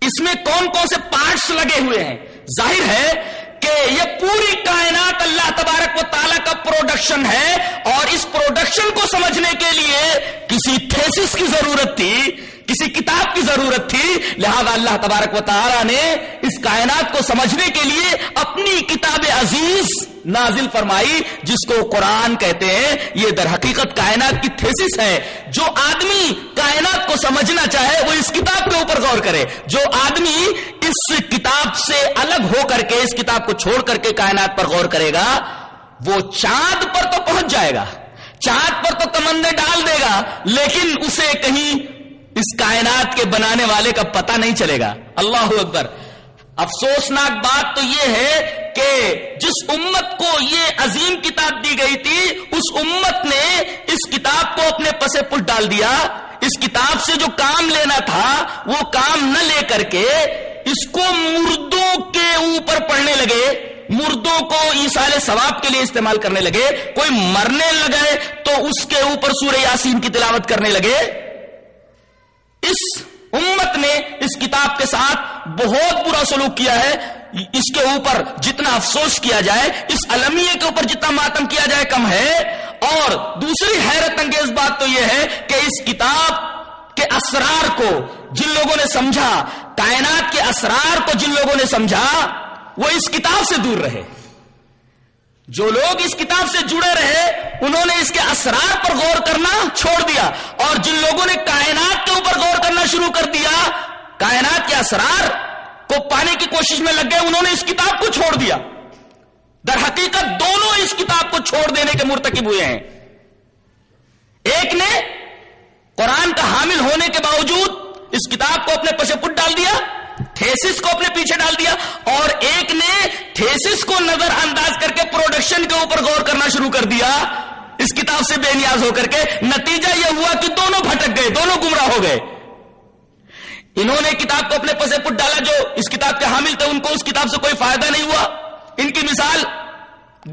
اس میں کون کون سے پارٹس لگے ہوئے ہیں؟ ظاہر ہے کہ یہ پوری کائنات اللہ تبارک و تعالیٰ کا پروڈکشن ہے اور اس پروڈکشن کو سمجھنے کے لیے کسی تھیسس کی ضرورت تھی، کسی کتاب کی ضرورت تھی۔ لہذا اللہ تبارک و تعالیٰ نے اس کائنات کو سمجھنے کے لیے اپنی کتاب عزیز نازل فرمائی، جس کو قرآن کہتے ہیں۔ یہ در حقیقت کائنات کی تھیسس ہے۔ جو آدمی کائنات کو سمجھنا چاہے، وہ اس کتاب کے اوپر غور کرے۔ جو آدمی الگ ہو کر کے اس کتاب کو چھوڑ کر کے کائنات پر غور کرے گا، وہ چاند پر تو پہنچ جائے گا، چاند پر تو کمندے ڈال دے گا، لیکن اسے کہیں اس کائنات کے بنانے والے کا پتہ نہیں چلے گا۔ اللہ اکبر۔ افسوسناک بات تو یہ ہے کہ جس امت کو یہ عظیم کتاب دی گئی تھی، اس امت نے اس کتاب کو اپنے پسے پٹ ڈال دیا۔ اس کتاب سے جو کام لینا تھا، وہ کام نہ لے کر کے اس کو مردوں کے اوپر پڑھنے لگے، مردوں کو عیسال ثواب کے لیے استعمال کرنے لگے، کوئی مرنے لگے تو اس کے اوپر سورہ یاسین کی تلاوت کرنے لگے۔ اس امت نے اس کتاب کے ساتھ بہت برا سلوک کیا ہے۔ اس کے اوپر جتنا افسوس کیا جائے، اس المیہ کے اوپر جتنا ماتم کیا جائے کم ہے۔ اور دوسری حیرت انگیز بات تو یہ ہے کہ اس کتاب کے اسرار کو جن لوگوں نے سمجھا، کائنات کے اسرار کو جن لوگوں نے سمجھا، وہ اس کتاب سے دور رہے۔ جو لوگ اس کتاب سے جڑے رہے، انہوں نے اس کے اسرار پر غور کرنا چھوڑ دیا۔ اور جن لوگوں نے کائنات کے اوپر غور کرنا شروع کر دیا، کائنات کے اسرار کو پانے کی کوشش میں لگ گئے انہوں نے اس کتاب کو چھوڑ دیا۔ در حقیقت دونوں اس کتاب کو چھوڑ دینے کے مرتکب ہوئے ہیں۔ ایک نے قرآن کا حامل ہونے کے باوجود اس کتاب کو اپنے پشے پٹ ڈال دیا تھیسس کو اپنے پیچھے ڈال دیا اور ایک نے تھیسس کو نظر انداز کر کے پروڈکشن کے اوپر غور کرنا شروع کر دیا۔ اس کتاب سے بے نیاز ہو کر کے نتیجہ یہ ہوا کہ دونوں بھٹک گئے، دونوں گمراہ ہو گئے۔ انہوں نے کتاب کو اپنے پسے پٹ ڈالا جو اس کتاب کے حامل تھے، ان کو اس کتاب سے کوئی فائدہ نہیں ہوا۔ ان کی مثال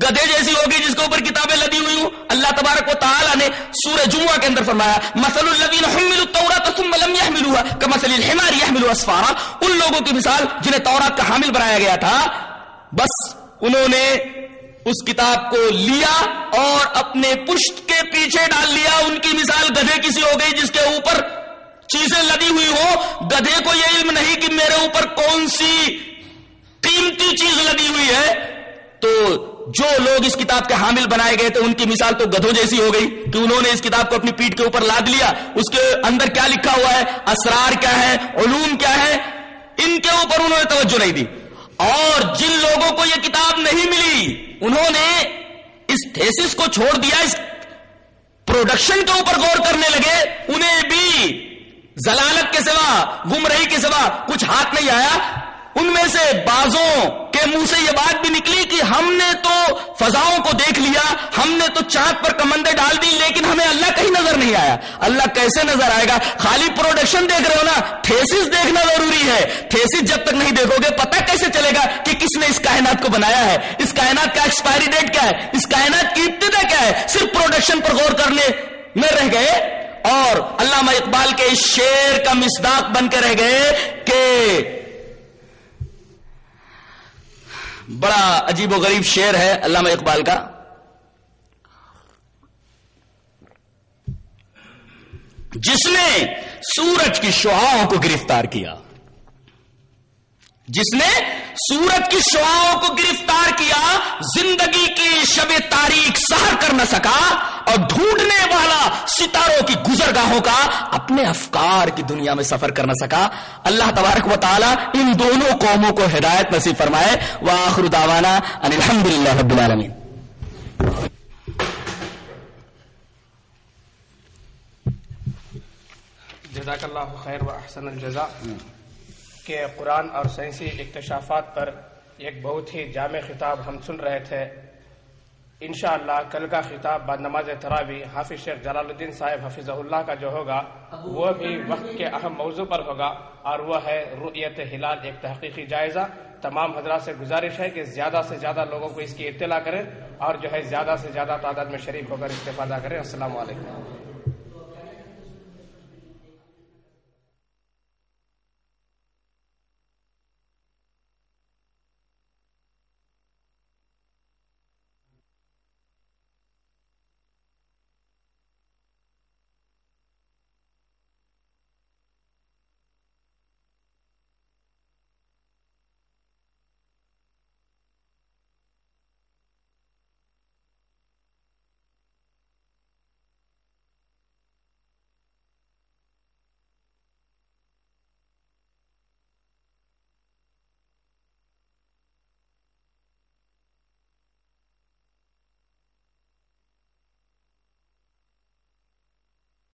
گدے جیسی ہوگی جس کے اوپر کتابیں لدی ہوئی ہوں۔ اللہ تبارک و تعالی نے سورہ جمعہ کے اندر فرمایا مسل الذین حملوا التوراۃ ثم لم يحملوها، كمثل الحمار يحمل اسفارا ان لوگوں کی مثال جنہیں تورات کا حامل بنایا گیا تھا، بس انہوں نے اس کتاب کو لیا اور اپنے پشت کے پیچھے ڈال لیا۔ ان کی مثال گدھے کسی ہو گئی جس کے اوپر چیزیں لدی ہوئی ہو گدھے کو یہ علم نہیں کہ میرے اوپر کون سی قیمتی چیز لدی ہوئی ہے۔ تو جو لوگ اس کتاب کے حامل بنائے گئے تھے، ان کی مثال تو گدھوں جیسی ہو گئی کہ انہوں نے اس کتاب کو اپنی پیٹ کے اوپر لاد لیا۔ اس کے اندر کیا لکھا ہوا ہے؟ اسرار کیا ہے؟ علوم کیا ہے؟ ان کے اوپر انہوں نے توجہ نہیں دی۔ اور جن لوگوں کو یہ کتاب نہیں ملی، انہوں نے اس تھیسس کو چھوڑ دیا، اس پروڈکشن کے اوپر غور کرنے لگے۔ انہیں بھی زلالت کے سوا، گمرہی کے سوا کچھ ہاتھ نہیں آیا۔ ان میں سے بازوں کے منہ سے یہ بات بھی نکلی کہ ہم نے تو فضاؤں کو دیکھ لیا، ہم نے تو چاند پر کمندے ڈال دی لیکن ہمیں اللہ کہیں نظر نہیں آیا۔ اللہ کیسے نظر آئے گا؟ خالی پروڈکشن دیکھ رہے ہو نا تھیسس دیکھنا ضروری ہے۔ تھیسس جب تک نہیں دیکھو گے، پتہ کیسے چلے گا کہ کس نے اس کائنات کو بنایا ہے۔ اس کائنات کا ایکسپائری ڈیٹ کیا ہے؟ اس کائنات کی ابتدا کیا ہے؟ صرف پروڈکشن پر غور کرنے میں رہ گئے۔ اور علامہ اقبال کے اس شیر کا مسداق بن کے رہ گئے کہ بڑا عجیب و غریب شعر ہے علامہ اقبال کا۔ جس نے سورج کی شعاؤں کو گرفتار کیا۔ جس نے سورج کی شعاؤں کو گرفتار کیا، زندگی کی شب تاریخ سہر کر نہ سکا اور ڈھونڈنے والا ستاروں کی گزرگاہوں کا اپنے افکار کی دنیا میں سفر کر نہ سکا۔ اللہ تبارک و تعالی ان دونوں قوموں کو ہدایت نصیب فرمائے۔ واخر دعوانا ان الحمد للہ رب العالمین۔ جزاک اللہ خیر و احسن الجزا کہ قرآن اور سائنسی اکتشافات پر ایک بہت ہی جامع خطاب ہم سن رہے تھے۔ انشاءاللہ کل کا خطاب بعد نماز تراوی حافظ شیخ جلال الدین صاحب حفظ اللہ کا جو ہوگا، وہ بھی وقت کے اہم موضوع پر ہوگا اور وہ ہے رؤیت ہلال ایک تحقیقی جائزہ۔ تمام حضرات سے گزارش ہے کہ زیادہ سے زیادہ لوگوں کو اس کی اطلاع کریں اور جو ہے زیادہ سے زیادہ تعداد میں شریک ہو کر استفادہ کریں۔ السلام علیکم۔